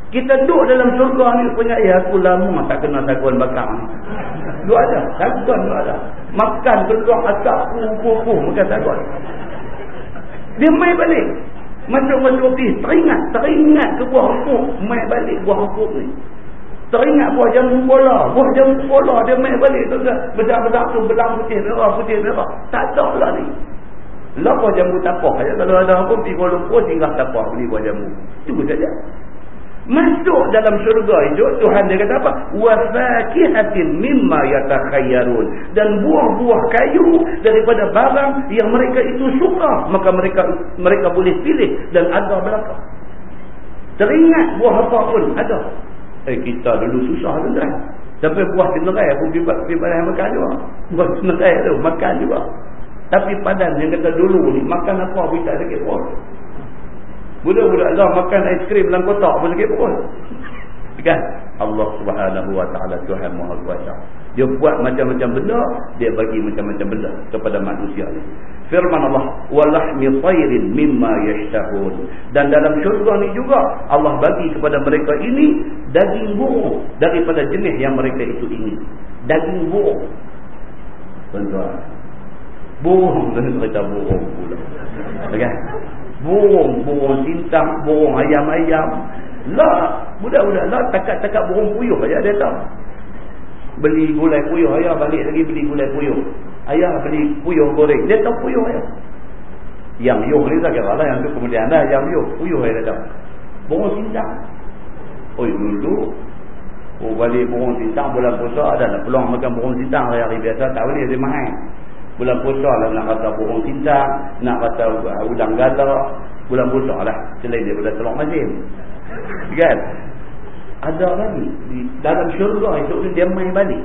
Kita duduk dalam syurga ni punya ya aku lama tak kena saguan bakar ni. Dua ada, saguan dua ada. Makan keluar asap puh-puh makan saguan. Dia mai balik. Masuk-masuk di teringat, teringat ke buah rukuk, mai balik buah rukuk ni. Teringat buah jamu bola, buah jamu bola dia mai balik tu kan. Besar-besar tu belang putih merah, putih merah. Tak tahu lah ni. Buah jamu tapah. Ya, kalau ada apa, Kuala Lumpur, tinggal tapah beli buah jamu. Itu saja. Masuk dalam syurga itu Tuhan dia kata apa? Wafakihatin mimma yatakhayyarun dan buah-buah kayu daripada barang yang mereka itu suka maka mereka mereka boleh pilih dan ada belakang. Teringat buah apa pun ada. Eh kita dulu susah tuan. Sampai buah senerai pun pergi balik makan juga. Buah senerai tu makan juga. Tapi padan yang kata dulu ni makan apa pun tak sakit pun. Budak-budak lah makan aiskrim dalam kotak pun sakit pun. (laughs) Kan? Allah subhanahu wa ta'ala Tuhan Maha Kuasa. Dia buat macam-macam benda, dia bagi macam-macam benda kepada manusia ni. Firman Allah, وَلَحْمِ طَيْرٍ مِمَّا يَشْتَهُونَ Dan dalam syurga ni juga, Allah bagi kepada mereka ini daging burung daripada jenis yang mereka itu ingin. Daging burung. Tuan-tuan. Burung, dan cerita burung pula. Kan? burung, burung sintang, burung ayam-ayam. Lah, budak-budak lah takat-takat burung puyuh aja dia tahu. Beli gulai puyuh ayah balik lagi beli gulai puyuh. Ayah beli puyuh goreng. Dia tahu puyuh ayah. Yang yuh ni tak kira lah. Yang tu kemudian lah yang yuh. Puyuh ayah tahu. Burung sintang. Oh dulu. Oh balik burung sintang bulan puasa ada nak peluang makan burung sintang hari-hari biasa. Tak boleh dia mahal. Bulan puasa lah nak kata burung sintang, nak kata udang gala. Bulan puasa lah. Selain daripada telur mazim. Kan? Ada lagi. Di dalam syurga itu dia main balik.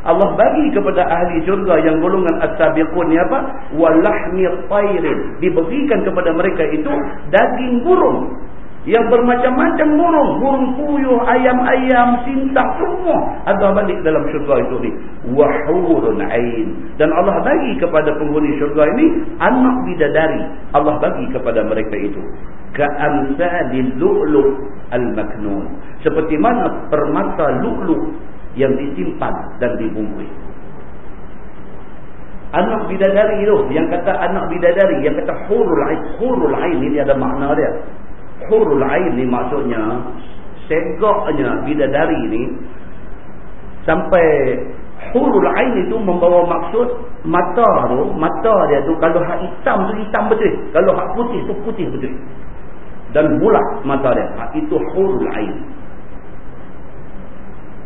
Allah bagi kepada ahli syurga yang golongan as-sabiqun ni apa? Walahmi tayrin. Diberikan kepada mereka itu daging burung yang bermacam-macam burung. Burung puyuh ayam-ayam sintang semua ada balik dalam syurga itu ni. Wahurun ain. Dan Allah bagi kepada penghuni syurga ini anak bidadari. Allah bagi kepada mereka itu. Ka'amsalil lu'lu' al-maknun. Seperti mana permata lu'lu' yang disimpan dan dibungkus. Anak bidadari itu yang kata anak bidadari yang kata hurul ain hurul ain ini ada makna dia hurul ain ni maksudnya segaknya bidadari ni sampai hurul ain itu membawa maksud mata tu mata dia tu kalau hak hitam tu hitam betul. Kalau hak putih tu putih betul. Dan bulat mata dia hak itu hurul ain.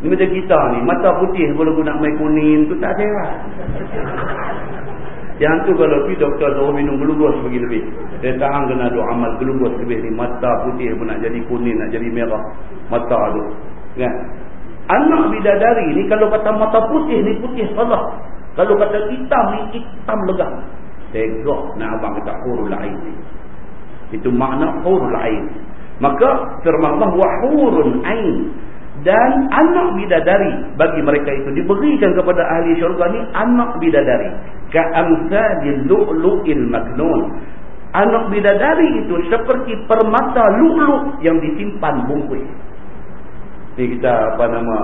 Ni macam kita ni mata putih boleh guna main kuning tu tak ada yang tu kalau pergi doktor suruh minum glukos bagi lebih. Dia tahan kena ada amal glukos lebih ni. Mata putih pun nak jadi kuning, nak jadi merah. Mata tu. Kan? Anak bidadari ni kalau kata mata putih ni putih salah. Kalau kata hitam ni hitam legam. Tegak nak abang kata hurul ain ni. Itu makna hurul ain. Maka firman Allah wahurun ain dan anak bidadari bagi mereka itu diberikan kepada ahli syurga ni anak bidadari ka'amsalil lu'lu'il maknun. Anak bidadari itu seperti permata lu'lu' yang disimpan bungkus. Ni kita apa nama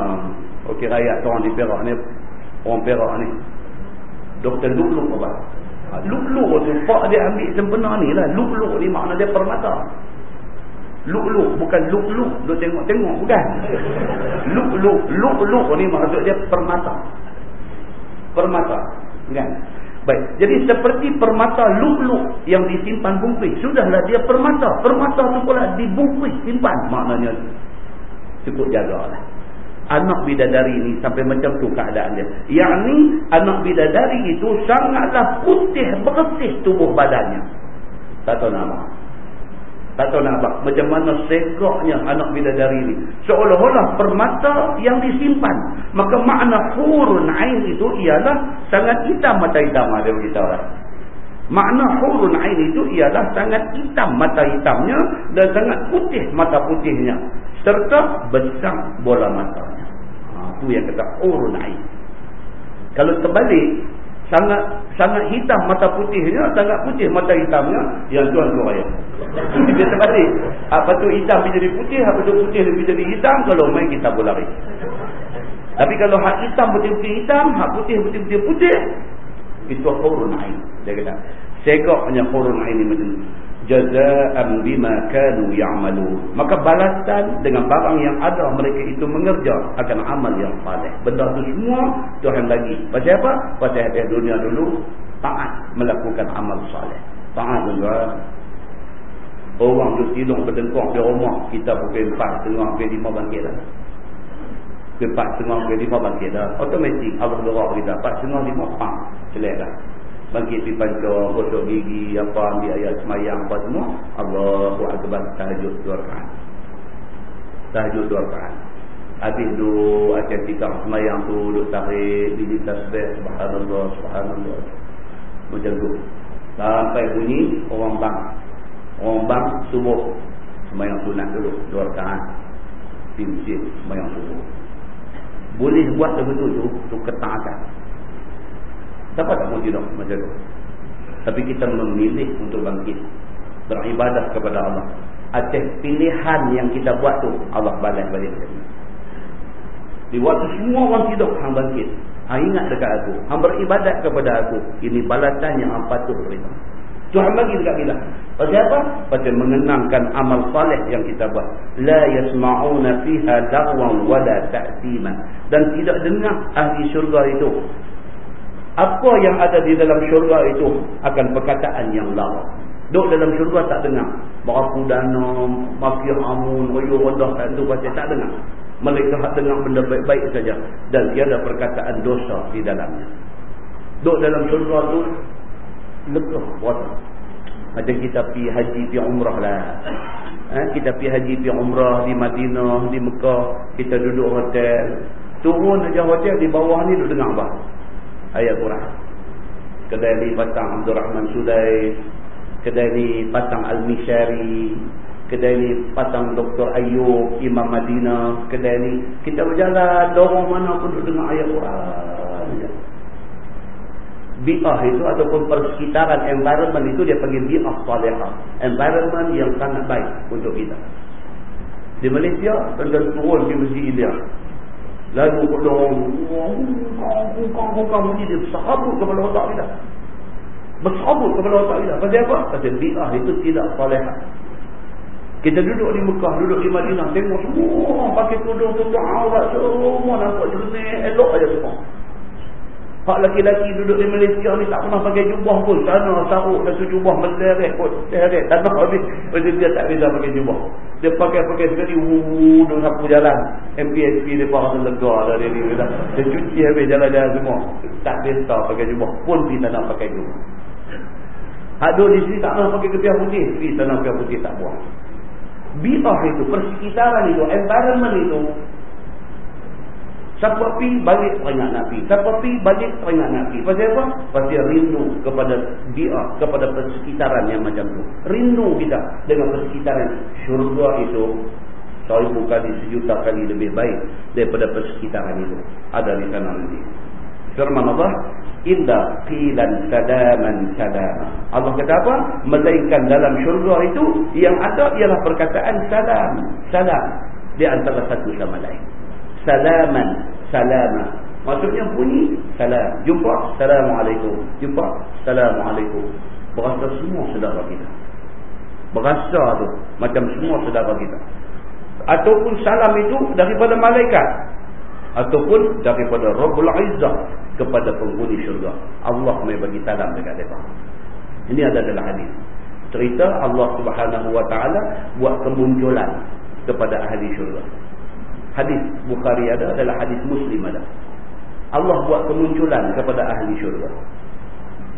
okey rakyat orang di Perak ni orang Perak ni. Doktor lu'lu' apa? Lu'lu' tu pak dia ambil sempena ni lah. Lu'lu' ni makna dia permata. Luk-luk bukan luk-luk Lu tengok-tengok bukan. Luk-luk Luk-luk ni maksud dia permata. Permata Kan Baik Jadi seperti permata luk-luk Yang disimpan bungkus Sudahlah dia permata Permata tu pula dibungkus Simpan maknanya Cukup jagalah Anak bidadari ni sampai macam tu keadaan dia. Yang ni anak bidadari itu sangatlah putih bersih tubuh badannya. Tak tahu nama. Tak tahu nak apa. Macam mana segaknya anak bidadari ini. Seolah-olah permata yang disimpan. Maka makna hurun ain itu ialah sangat hitam mata hitam. Dia beritahu lah. Makna hurun ain itu ialah sangat hitam mata hitamnya dan sangat putih mata putihnya. Serta besar bola matanya. Ha, itu yang kata hurun ain. Kalau terbalik, sangat sangat hitam mata putihnya, sangat putih mata hitamnya, yang tuan tu raya. Dia terbalik. Apa tu hitam menjadi putih, apa tu putih menjadi hitam, kalau main kita boleh lari. Tapi kalau hak hitam betul-betul hitam, hak putih betul-betul putih, itu hurun ain. Dia kata, segak punya hurun ain ini macam jazaan bima kanu ya'malu maka balasan dengan barang yang ada mereka itu mengerja akan amal yang saleh. Benda tu semua Tuhan bagi. Pasal apa? Pasal atas dunia dulu taat melakukan amal saleh. Taat juga orang tu tidur berdengkok di rumah kita pukul 4 tengah pukul 5 bangkit dah. Pukul 4 tengah pukul 5 bangkit dah. Otomatik Allah doa kita 4 tengah 5 pang dah bangkit di panca, gosok gigi, apa ambil ayat semayang apa semua. Allahu akbar tahajud dua rakaat. Tahajud dua rakaat. Habis tu akan kita semayang tu duduk tarik di tasbih subhanallah subhanallah. Macam tu. Sampai bunyi orang bang. Orang bang subuh semayang sunat dulu dua rakaat. Masjid semayang subuh. Boleh buat betul tu, tu ketaatan. Siapa tak mau tidur macam tu? Tapi kita memilih untuk bangkit. Beribadah kepada Allah. Atas pilihan yang kita buat tu, Allah balas balik. Di waktu semua orang tidur, hang bangkit. Hang ingat dekat aku. Hang beribadat kepada aku. Ini balasan yang hang patut terima. Tuhan bagi dekat kita. Pasal apa? Pasal mengenangkan amal salih yang kita buat. La yasma'una fiha da'wan wala ta'ziman. Dan tidak dengar ahli syurga itu apa yang ada di dalam syurga itu akan perkataan yang lama. Duk dalam syurga tak dengar. Berapu dana, mafia amun, royo rendah tak itu pasti tak dengar. Mereka dengar benda baik-baik saja. Dan tiada perkataan dosa di dalamnya. Duk dalam syurga itu lega puasa. Macam kita pergi haji, pergi umrah lah. Eh, kita pergi haji, pergi umrah di Madinah, di Mekah. Kita duduk hotel. Turun aja hotel di bawah ni duduk dengar apa? Ayat Quran. Kedai ni Patang Abdul Rahman Sudais. Kedai ni Patang Al-Mishari. Kedai ni Patang Dr. Ayub Imam Madinah. Kedai ni kita berjalan dorong mana pun dengar ayat Quran. Bi'ah itu ataupun persekitaran environment itu dia panggil bi'ah salihah. Environment yang sangat baik untuk kita. Di Malaysia, tuan-tuan turun di Masjid India. Lalu kalau Bukang-bukang bunyi dia Bersabut kepala otak kita Bersabut kepala otak kita Pasal apa? Pasal bi'ah itu tidak salih Kita duduk di Mekah Duduk di Madinah Tengok semua Pakai tudung-tudung aurat Semua nampak jernih Elok aja semua Hak laki-laki duduk di Malaysia ni tak pernah pakai jubah pun. Sana saruk satu jubah meleret kot. Seret. Tak nak (laughs) habis. Macam dia tak bisa pakai jubah. Dia pakai-pakai sekali. Wuuu. Dia sapu jalan. MPSP dia faham lega lah dia ni. Dia cuci habis jalan-jalan semua. Tak bisa pakai jubah. Pun dia tak nak pakai jubah. Hak duduk di sini tak nak pakai kepiah putih. Dia tak nak kepiah putih tak buat. Bi'ah itu. Persekitaran itu. Environment itu. Siapa pi balik teringat Nabi. Siapa pi balik teringat Nabi. Pasal apa? Pasal rindu kepada dia, kepada persekitaran yang macam tu. Rindu kita dengan persekitaran syurga itu seribu kali, sejuta kali lebih baik daripada persekitaran itu. Ada di sana nanti. Firman Allah, Illa qilan sadaman sadama. Allah kata apa? Melainkan dalam syurga itu, yang ada ialah perkataan salam. Salam. Di antara satu sama lain salaman salama maksudnya bunyi salam. Jumpa assalamualaikum. Jumpa assalamualaikum. Berasa semua saudara kita. Berasa tu macam semua saudara kita. Ataupun salam itu daripada malaikat. Ataupun daripada Rabbul Izzah kepada penghuni syurga. Allah mai bagi salam dekat mereka. Ini ada dalam hadis. Cerita Allah Subhanahu wa taala buat kemunculan kepada ahli syurga hadis Bukhari ada adalah hadis Muslim ada. Allah buat kemunculan kepada ahli syurga.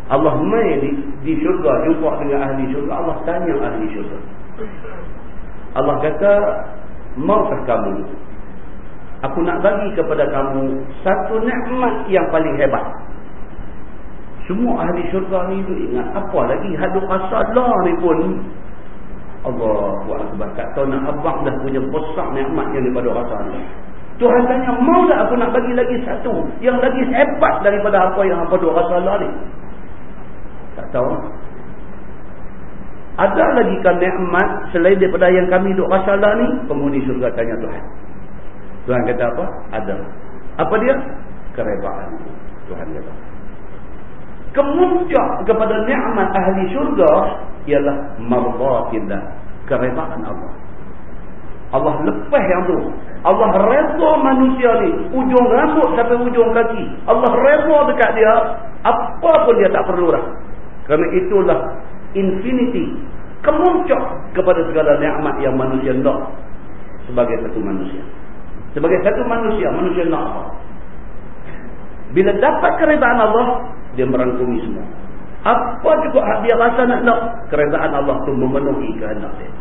Allah mai di, di syurga jumpa dengan ahli syurga. Allah tanya ahli syurga. Allah kata, maukah kamu? Aku nak bagi kepada kamu satu nikmat yang paling hebat. Semua ahli syurga ni tu ingat apa lagi haduk asalah ni pun Allah Akbar tak tahu nak abang dah punya besar nikmatnya daripada rasa ni. Tuhan tanya mau tak aku nak bagi lagi satu yang lagi hebat daripada apa yang apa duk rasa lah ni. Tak tahu. Ada lagi kan nikmat selain daripada yang kami duk rasa lah ni? Penghuni syurga tanya Tuhan. Tuhan kata apa? Ada. Apa dia? Kerebaan. Tuhan kata kemuncak kepada nikmat ahli syurga ialah mardatillah keredaan Allah. Allah lepas yang tu. Allah redha manusia ni ujung rambut sampai ujung kaki. Allah redha dekat dia apa pun dia tak perlu dah kerana itulah infinity kemuncak kepada segala nikmat yang manusia nak sebagai satu manusia. Sebagai satu manusia manusia nak apa bila dapat keredaan Allah dia merangkumi semua. Apa juga dia rasa nak nak, keredaan Allah tu memenuhi kehendak dia.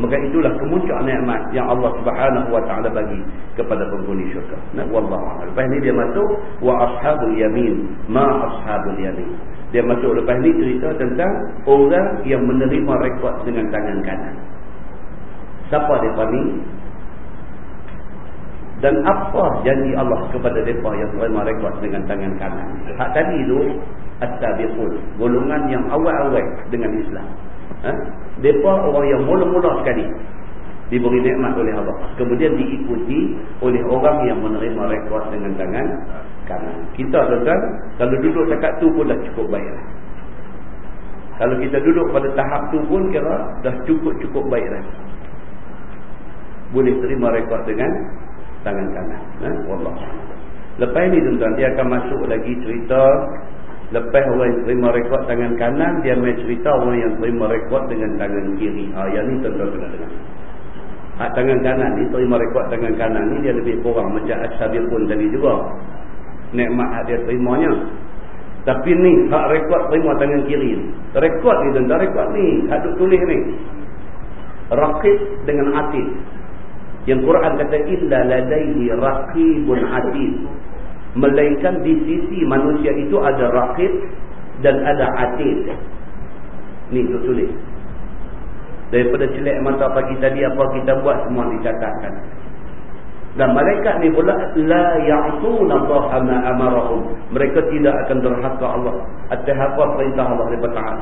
Maka itulah kemuncak nikmat yang Allah Subhanahu wa taala bagi kepada penghuni syurga. Nah, wallahu a'lam. Lepas ni dia masuk wa ashabul yamin, ma ashabul yamin. Dia masuk lepas ni cerita tentang orang yang menerima rekod dengan tangan kanan. Siapa depa ni? Dan apa janji Allah kepada mereka yang rekod dengan tangan kanan. Hak tadi itu, As-Sabiqun. Golongan yang awal-awal dengan Islam. Ha? Mereka orang yang mula-mula sekali. Diberi nikmat oleh Allah. Kemudian diikuti oleh orang yang menerima rekod dengan tangan kanan. Kita tuan kalau duduk dekat tu pun dah cukup baik lah. Kalau kita duduk pada tahap tu pun kira dah cukup-cukup baik lah. Boleh terima rekod dengan tangan kanan. Ha? Wallah. Lepas ni tuan-tuan, dia akan masuk lagi cerita. Lepas orang yang terima rekod tangan kanan, dia main cerita orang yang terima rekod dengan tangan kiri. Ha, yang ni tuan-tuan kena dengar. Hak tangan kanan ni, terima rekod tangan kanan ni, dia lebih kurang macam As-Sabir pun tadi juga. Nikmat hak dia terimanya. Tapi ni, hak rekod terima tangan kiri. Rekod ni tuan-tuan, rekod ni. Hak tulis ni. Rakib dengan atid. Yang Quran kata illa ladaihi raqibun atid. Melainkan di sisi manusia itu ada raqib dan ada atid. Ni tu tulis. Daripada celik mata pagi tadi apa kita buat semua dicatatkan. Dan malaikat ni pula la ya'tuna Allah ma amarahum. Mereka tidak akan derhaka Allah atas apa perintah Allah daripada taat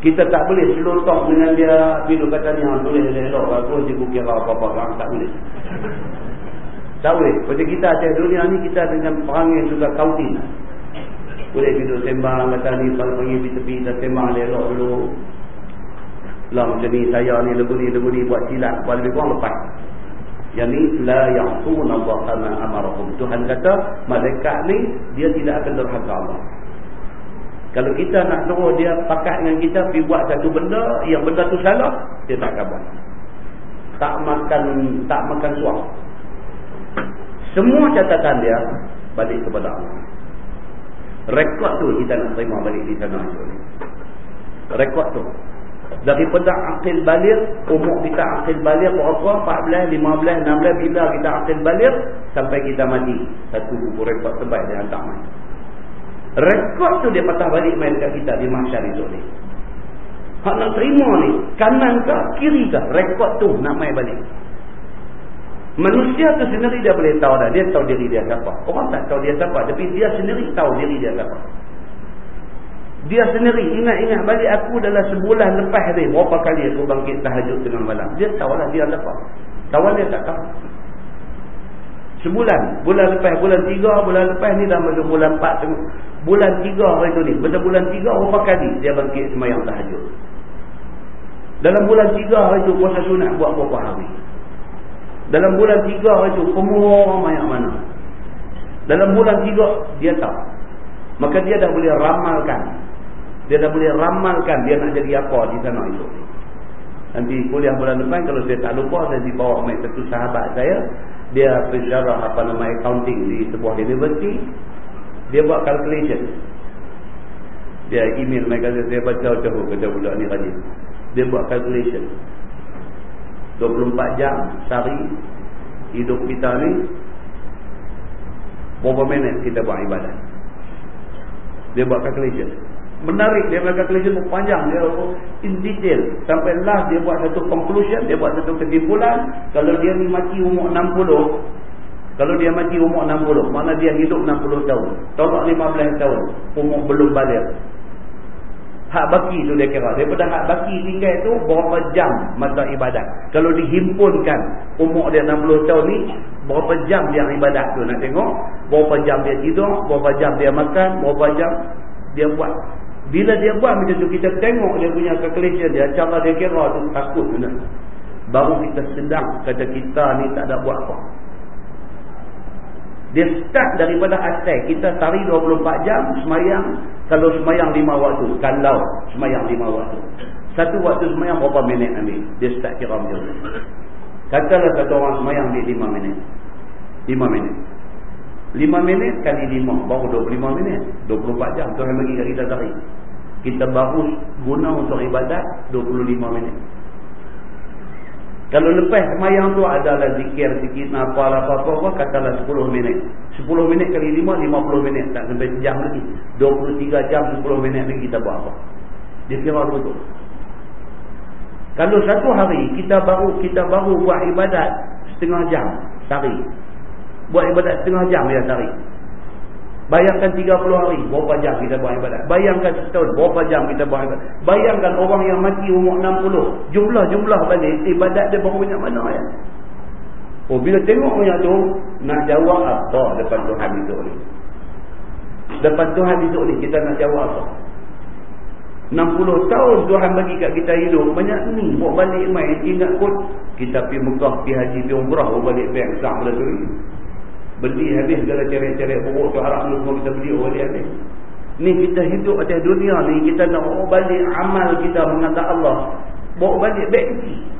kita tak boleh selutong dengan dia. Bila kata ni yang tulis dia elok. Bagus dia kira apa-apa kan tak boleh. (laughs) Tak boleh. Macam kita atas dunia ni kita dengan perangai juga kautin boleh duduk sembang kata ni kalau pergi di tepi kita sembang elok dulu. Lah macam ni saya ni lebu ni lebu ni buat silap buat lebih kurang lepas. Yang ni la ya'tuna Allah ma amarahum Tuhan kata malaikat ni dia tidak akan derhaka Allah kalau kita nak suruh dia pakat dengan kita pergi buat satu benda yang benda tu salah, dia tak akan buat. Tak makan tak makan suap. Semua catatan dia balik kepada Allah. Rekod tu kita nak terima balik di sana. Rekod tu. Daripada akil balik, umur kita akil balik berapa? 14, 15, 16 bila kita akil balik sampai kita mati. Satu buku rekod terbaik dia hantar main. Rekod tu dia patah balik main kat kita di mahsyar itu ni. Hak nak terima ni, kanan ke kiri ke, rekod tu nak main balik. Manusia tu sendiri dia boleh tahu dah, dia tahu diri dia siapa. Orang tak tahu dia siapa, tapi dia sendiri tahu diri dia siapa. Dia sendiri ingat-ingat balik aku dalam sebulan lepas ni, berapa kali aku bangkit tahajud tengah malam. Dia tahu lah dia siapa. Kawan dia tak tahu. Sebulan. Bulan lepas, bulan tiga, bulan lepas ni dah masuk bulan empat. Bulan tiga hari tu ni. Betul bulan tiga, berapa kali dia bangkit semayang tahajud. Dalam bulan tiga hari tu, puasa sunat buat berapa hari. Dalam bulan tiga hari tu, pemua banyak mana. Dalam bulan tiga, dia tahu. Maka dia dah boleh ramalkan. Dia dah boleh ramalkan dia nak jadi apa di sana itu. Nanti kuliah bulan depan, kalau saya tak lupa, saya dibawa oleh satu sahabat saya dia pensyarah apa nama accounting di sebuah universiti dia buat calculation dia email mereka saya baca jauh kerja budak ni rajin dia buat calculation 24 jam sehari hidup kita ni berapa minit kita buat ibadat Dia buat calculation. Menarik dia buat calculation panjang dia in detail. Sampai last dia buat satu conclusion, dia buat satu kesimpulan. Kalau dia ni mati umur 60, kalau dia mati umur 60, mana dia hidup 60 tahun. Tolak 15 tahun, umur belum balik. Hak baki tu dia kira. Daripada hak baki tinggal tu berapa jam masa ibadat. Kalau dihimpunkan umur dia 60 tahun ni, berapa jam dia ibadat tu nak tengok. Berapa jam dia tidur, berapa jam dia makan, berapa jam dia buat. Bila dia buat macam tu, kita tengok dia punya calculation dia, cara dia kira tu takut tu nak. Baru kita sedang kata kita ni tak ada buat apa. Dia start daripada asal. Kita tarik 24 jam semayang. Kalau semayang 5 waktu. Kalau semayang 5 waktu. Satu waktu semayang berapa minit ambil. Dia start kira macam tu. Katalah satu orang semayang di 5 minit. 5 minit. 5 minit kali 5. Baru 25 minit. 24 jam. Tuhan bagi kita tarik. Kita baru guna untuk ibadat 25 minit. Kalau lepas semayang tu adalah zikir sikit apa apa apa katalah 10 minit. 10 minit kali 5 50 minit tak sampai sejam lagi. 23 jam 10 minit lagi kita buat apa? Dia kira betul. Kalau satu hari kita baru kita baru buat ibadat setengah jam sehari. Buat ibadat setengah jam dia sehari. Bayangkan 30 hari, berapa jam kita buat ibadat. Bayangkan setahun, berapa jam kita buat ibadat. Bayangkan orang yang mati umur 60. Jumlah-jumlah balik, ibadat dia berapa banyak mana ya? Oh, bila tengok banyak tu, nak jawab apa depan Tuhan itu ni? Depan Tuhan itu ni, kita nak jawab apa? 60 tahun Tuhan bagi kat kita hidup. Banyak ni, buat balik main, ingat kot. Kita pergi Mekah, pergi haji, pergi umrah, buat balik bank, sah pada tu beli habis segala ceret-ceret buruk tu harap ni semua kita beli orang habis. Ni kita hidup atas dunia ni kita nak bawa balik amal kita mengatakan Allah. Bawa balik kecil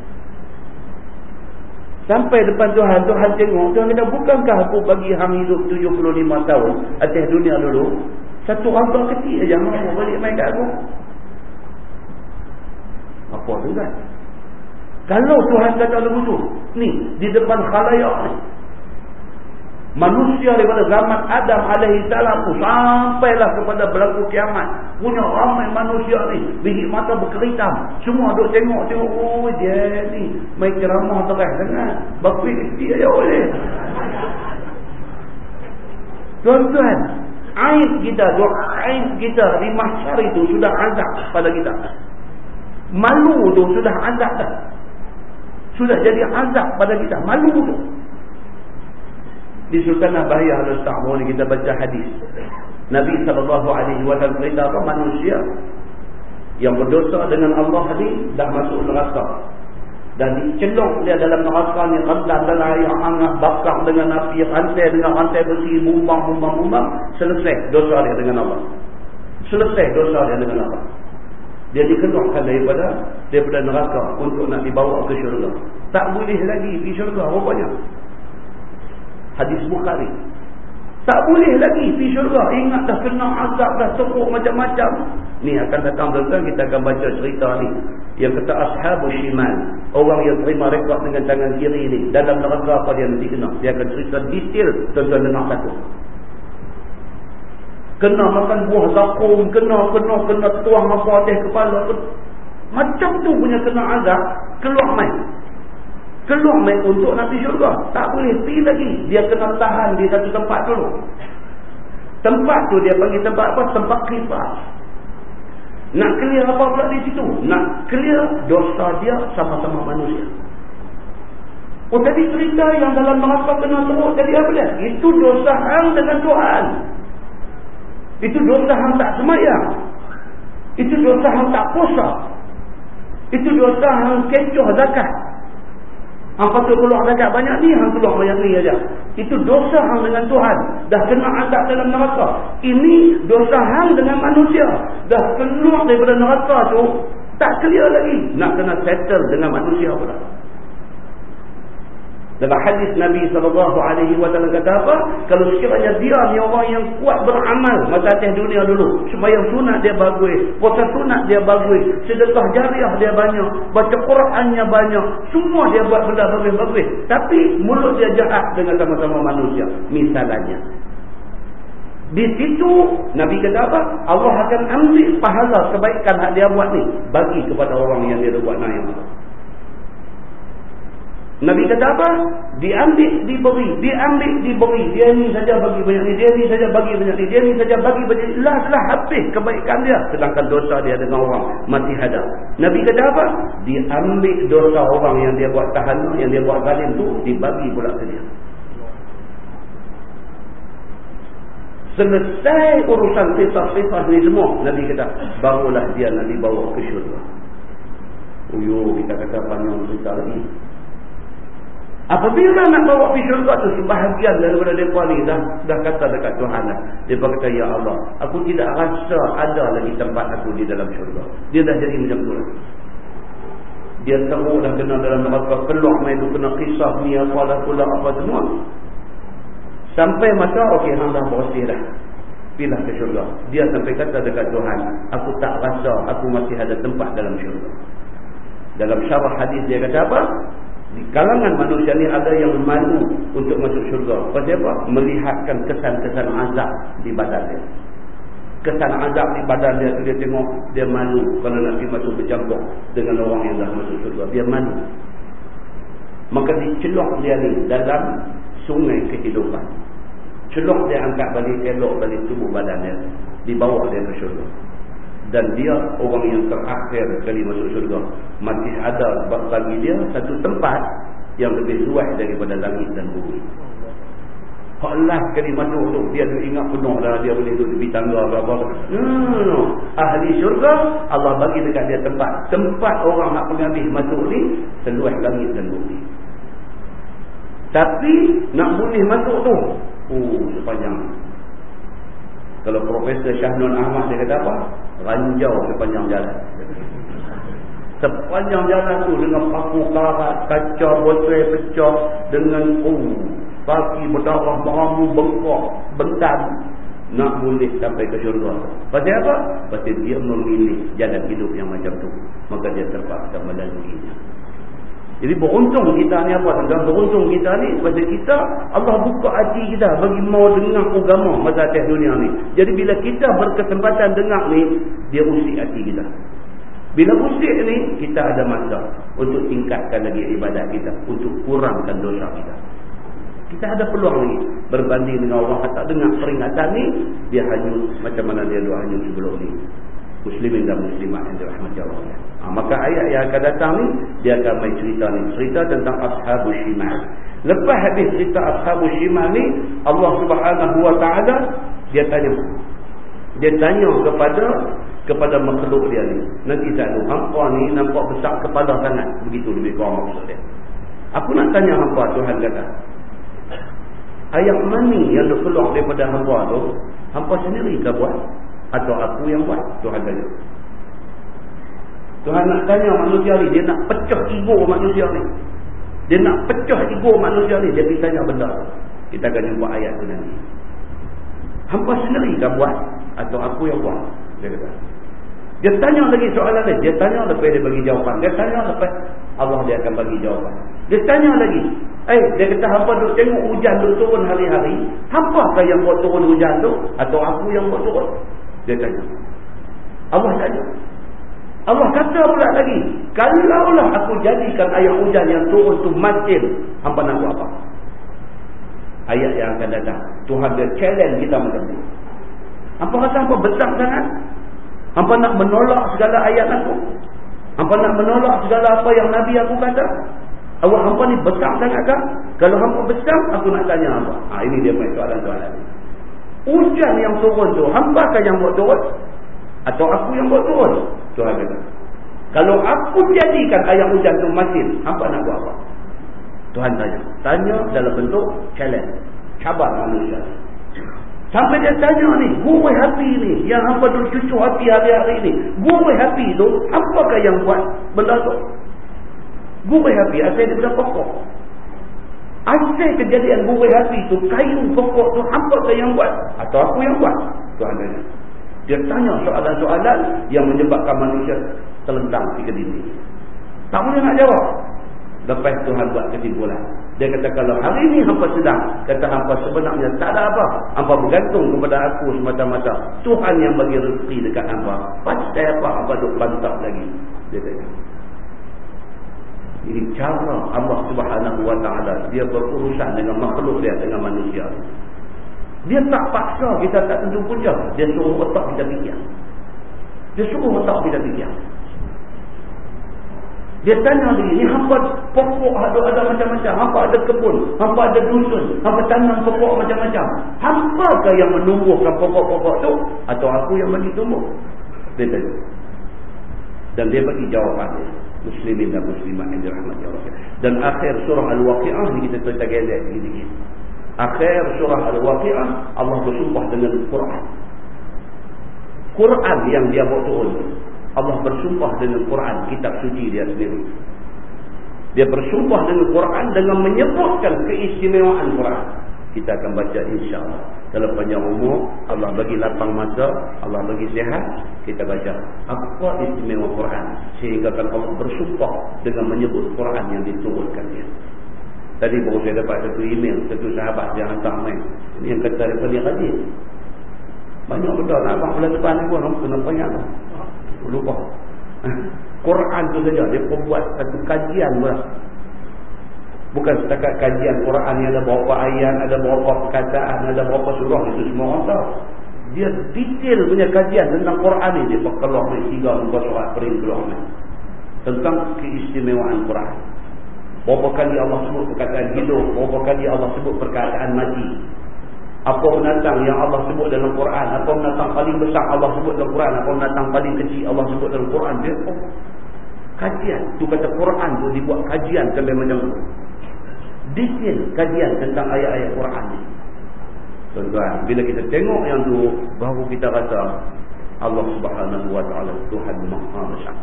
sampai depan Tuhan Tuhan tengok Tuhan kata bukankah aku bagi hang hidup 75 tahun atas dunia dulu? Satu harga kecil aja mau balik main kat aku. Apa tu kan kalau Tuhan kata begitu ni di depan khalayak ni Manusia daripada zaman Adam alaihi salam sampailah kepada berlaku kiamat. Punya ramai manusia ni biji mata berkeritam. Semua duk tengok tengok oh dia ni mai ceramah terang sangat. Bapak dia aja boleh. Tuan-tuan, aib kita, doa aib kita di mahsyar itu sudah azab pada kita. Malu tu sudah azab dah. Sudah jadi azab pada kita. Malu tu di Sultanah Bahiyah Al-Usta'mu ni kita baca hadis. Nabi SAW cerita apa? Manusia yang berdosa dengan Allah ni dah masuk neraka. Dan dicelok dia dalam neraka ni rendah dalam air hangat, bakar dengan api, rantai dengan rantai besi, bumbang, bumbang, bumbang. Selesai dosa dia dengan Allah. Selesai dosa dia dengan Allah. Dia dikeluarkan daripada daripada neraka untuk nak dibawa ke syurga. Tak boleh lagi pergi syurga rupanya hadis Bukhari. Tak boleh lagi pergi syurga. Ingat dah kena azab dah teruk macam-macam. Ni akan datang tuan kita akan baca cerita ni. Yang kata ashabu shimal. Orang yang terima rekod dengan tangan kiri ni. Dalam neraka apa dia nanti kena? Dia akan cerita detail tuan-tuan dengar satu. Kena makan buah zakum kena kena kena tuang apa atas kepala macam tu punya kena azab. Keluar main keluar main untuk pergi syurga. Tak boleh pergi lagi. Dia kena tahan di satu tempat dulu. Tempat tu dia panggil tempat apa? Tempat kifah. Nak clear apa pula di situ? Nak clear dosa dia sama-sama manusia. Oh tadi cerita yang dalam neraka kena teruk jadi apa dia? Itu dosa hang dengan Tuhan. Itu dosa hang tak semayang. Itu dosa hang tak puasa. Itu dosa hang kecoh zakat. Hang patut keluar zakat banyak ni, hang keluar banyak ni aja. Itu dosa hang dengan Tuhan. Dah kena azab dalam neraka. Ini dosa hang dengan manusia. Dah keluar daripada neraka tu, tak clear lagi. Nak kena settle dengan manusia pula. Dalam hadis Nabi SAW kata apa? Kalau sekiranya dia ni orang yang kuat beramal masa atas dunia dulu. Supaya sunat dia bagus. Puasa sunat dia bagus. Sedekah jariah dia banyak. Baca Qurannya banyak. Semua dia buat benda bagus-bagus. Tapi mulut dia jahat dengan sama-sama manusia. Misalnya. Di situ Nabi kata apa? Allah akan ambil pahala kebaikan hak dia buat ni bagi kepada orang yang dia buat naik. Nabi kata apa? Diambil, diberi. Diambil, diberi. Dia ni saja bagi banyak ni. Dia ni saja bagi banyak ni. Dia ni saja bagi banyak ni. Lah, lah habis kebaikan dia. Sedangkan dosa dia dengan orang mati hadap. Nabi kata apa? Diambil dosa orang yang dia buat tahan, yang dia buat zalim tu, dibagi pula ke dia. Selesai urusan sifat-sifat ni semua. Nabi kata, barulah dia nak dibawa ke syurga. Uyuh, kita kata panjang cerita lagi. Apabila nak bawa pergi syurga tu sebahagian daripada mereka ni dah dah kata dekat Tuhan lah. Dia kata ya Allah, aku tidak rasa ada lagi tempat aku di dalam syurga. Dia dah jadi macam tu lagi. Dia teruk dah kena dalam neraka keluar main tu kena kisah ni apa lah pula apa semua. Sampai masa okey hang dah bersih dah. Pilah ke syurga. Dia sampai kata dekat Tuhan, aku tak rasa aku masih ada tempat dalam syurga. Dalam syarah hadis dia kata apa? Di kalangan manusia ni ada yang malu untuk masuk syurga. Pasal apa? Melihatkan kesan-kesan azab di badan dia. Kesan azab di badan dia tu dia tengok dia malu kalau nanti masuk bercampur dengan orang yang dah masuk syurga. Dia malu. Maka dicelok dia ni dalam sungai kehidupan. Celok dia angkat balik elok balik tubuh badan dia. Dibawa dia ke syurga dan dia orang yang terakhir kali masuk syurga. Masih ada bagi dia satu tempat yang lebih luas daripada langit dan bumi. Allah kali masuk tu dia tu ingat penuh dah dia boleh duduk di tangga no, no. ahli syurga Allah bagi dekat dia tempat. Tempat orang nak pengambil masuk ni seluas langit dan bumi. Tapi nak boleh masuk tu oh sepanjang kalau Profesor Syahnun Ahmad dia kata apa? Ranjau sepanjang jalan. Sepanjang jalan tu dengan paku karat, kaca botol pecah dengan oh, kaki berdarah, beramu, bengkok, bentan. Nak boleh sampai ke syurga. Pasal apa? Pasal dia memilih jalan hidup yang macam tu. Maka dia terpaksa melaluinya. Jadi beruntung kita ni apa tuan Beruntung kita ni pasal kita Allah buka hati kita bagi mau dengar agama masa atas dunia ni. Jadi bila kita berkesempatan dengar ni, dia usik hati kita. Bila usik ni, kita ada masa untuk tingkatkan lagi ibadat kita. Untuk kurangkan dosa kita. Kita ada peluang ni berbanding dengan orang kata dengar peringatan ni, dia hanyut macam mana dia doa hanyut sebelum ni muslimin dan muslimat yang dirahmati Allah. Ha, maka ayat yang akan datang ni dia akan main cerita ni, cerita tentang ashabul syimal. Lepas habis cerita ashabul syimal ni, Allah Subhanahu wa taala dia tanya. Dia tanya kepada kepada makhluk dia ni. Nanti satu hangpa ni nampak besar kepala sangat. Begitu lebih kurang maksud dia. Aku nak tanya hangpa Tuhan kata. Ayat mani yang keluar daripada hangpa tu, hangpa sendiri ke buat? Atau aku yang buat Tuhan tanya. Tuhan nak tanya manusia ni Dia nak pecah ego manusia ni. Dia nak pecah ego manusia ni Dia pergi tanya benda Kita akan jumpa ayat tu nanti. Hampa sendiri kan buat Atau aku yang buat Dia kata. Dia tanya lagi soalan ni Dia tanya lepas dia bagi jawapan. Dia tanya lepas Allah dia akan bagi jawapan. Dia tanya lagi. Eh, dia kata hampa duk tengok hujan duk turun hari-hari. Hampakah yang buat turun hujan tu? Atau aku yang buat turun? Dia tanya. Allah tanya. Allah kata pula lagi. Kalaulah aku jadikan ayat hujan yang turun tu macam. Hampa nak buat apa? Ayat yang akan datang. Tuhan dia challenge kita macam tu. Hampa rasa hampa besar sangat? Hampa nak menolak segala ayat aku? Hampa nak menolak segala apa yang Nabi aku kata? Awak hampa ni besar sangat kan? Kalau hampa besar, aku nak tanya apa? Ha, ini dia main soalan-soalan ni. Hujan yang turun tu, hamba kan yang buat turun? Atau aku yang buat turun? Tuhan kata. Kalau aku jadikan ayat hujan tu masin, hamba nak buat apa? Tuhan tanya. Tanya dalam bentuk challenge. Cabar manusia. Sampai dia tanya ni, gue hati ni, yang hamba tu cucu hati hari-hari ni. Gue hati tu, apakah yang buat benda tu? Gue hati, asal dia benda pokok. Asal kejadian buih hati tu kayu pokok tu hampa ke yang buat atau aku yang buat? Tuhan tanya. Dia tanya soalan-soalan yang menyebabkan manusia terlentang di kedini. Tak boleh nak jawab. Lepas Tuhan buat kesimpulan. Dia kata kalau hari ini hampa sedang. Kata hampa sebenarnya tak ada apa. Hampa bergantung kepada aku semata-mata. Tuhan yang bagi rezeki dekat hampa. Pasti apa hampa duk bantap lagi. Dia kata. Ini cara Allah subhanahu wa ta'ala. Dia berurusan dengan makhluk dia. Dengan manusia. Dia tak paksa kita tak tentu punca. Dia suruh otak kita fikir. Dia suruh otak kita fikir. Dia tanya lagi, ni hampa pokok ada, ada macam-macam. Hampa ada kebun. Hampa ada dusun. Hampa tanam pokok macam-macam. Hampakah yang menumbuhkan pokok-pokok tu? Atau aku yang bagi tumbuh? Dia tanya. Dan dia bagi jawapan dia. Muslimin dan muslimah yang dirahmati Allah. Dan akhir surah Al-Waqi'ah ni kita cerita gedek sedikit. Akhir surah Al-Waqi'ah Allah bersumpah dengan Quran. Quran yang dia bawa turun. Allah bersumpah dengan Quran, kitab suci dia sendiri. Dia bersumpah dengan Quran dengan menyebutkan keistimewaan Quran. Kita akan baca insya-Allah. Kalau panjang umur, Allah bagi lapang masa, Allah bagi sihat, kita baca. Apa istimewa Quran? Sehingga kan Allah bersumpah dengan menyebut Quran yang diturunkan dia. Tadi baru saya dapat satu email, satu sahabat yang hantar main. Yang kata dia Banyak benda nak abang bulan depan ni pun, kena banyak lupa. (laughs) Quran tu saja. Dia buat satu kajian pula bukan setakat kajian Quran yang ada berapa ayat ada berapa perkataan ada berapa surah itu semua orang tahu. Dia detail punya kajian tentang Quran ni dia berkeluar dari tiga muka surat pering keluar ni. Tentang keistimewaan Quran. Berapa kali Allah sebut perkataan hidup berapa kali Allah sebut perkataan mati. Apa binatang yang Allah sebut dalam Quran apa binatang paling besar Allah sebut dalam Quran apa binatang paling kecil Allah sebut dalam Quran dia oh, kajian. Tu kata Quran tu dibuat kajian sampai tu detail kajian tentang ayat-ayat Quran ni. Tuan-tuan bila kita tengok yang tu baru kita rasa Allah subhanahu wa ta'ala Tuhan maha besar.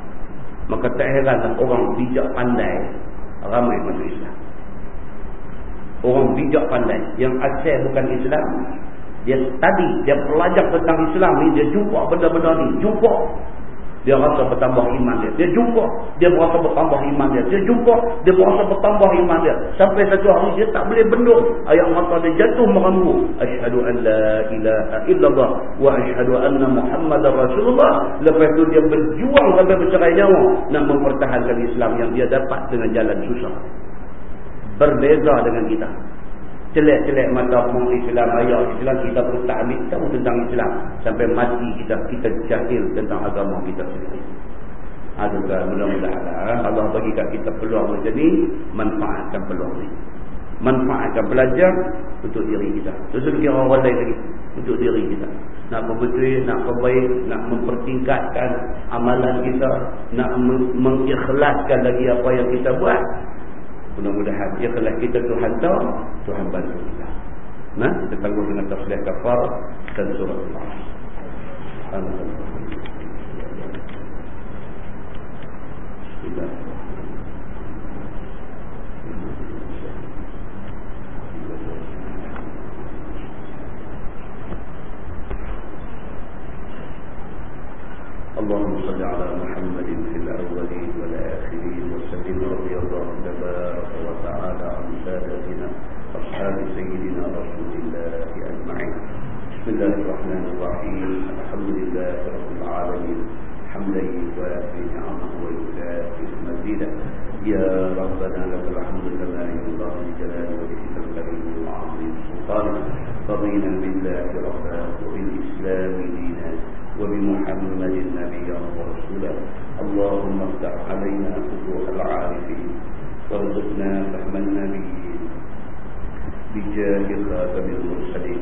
Maka tak heran orang bijak pandai ramai masuk Islam. Orang bijak pandai. Yang asal bukan Islam dia tadi dia belajar tentang Islam ni dia jumpa benda-benda ni jumpa dia rasa bertambah iman dia. Dia jumpa. Dia merasa bertambah iman dia. Dia jumpa. Dia merasa bertambah iman dia. Sampai satu hari dia tak boleh bendung. Ayat mata dia jatuh merambu asyhadu an la ilaha illallah wa asyhadu anna muhammadar rasulullah. Lepas tu dia berjuang sampai bercerai nyawa. Nak mempertahankan Islam yang dia dapat dengan jalan susah. Berbeza dengan kita celek-celek mata pun Islam ayah Islam kita pun tak ambil tahu tentang Islam. Sampai mati kita kita jahil tentang agama kita sendiri. Adakah mudah-mudahan? Allah bagi kat kita peluang macam ni manfaatkan peluang ni. Manfaatkan belajar untuk diri kita. Terus kira orang lain lagi untuk diri kita. Nak berbetul, nak perbaik nak mempertingkatkan amalan kita nak mengikhlaskan lagi apa yang kita buat Mudah-mudahan ikhlas kita Tuhan tahu, Tuhan bantu kita. Nah, kita tangguh dengan tasbih kafar dan surah Al-Asr. Alhamdulillah. اللهم صل على محمد في الأولين بسم الله الرحمن الرحيم. الحمد لله رب العالمين. حمدا يوافي نعمه ويكافئ مزيدا يا ربنا لك الحمد كما ينبغي لجلال وجهك الكريم وعظيم سلطانك. رضينا بالله ربا وبالإسلام دينا وبمحمد نبيا ورسولا اللهم افتح علينا فتوح العارفين. وارزقنا فهم النبيين. بجاه خاتم المرسلين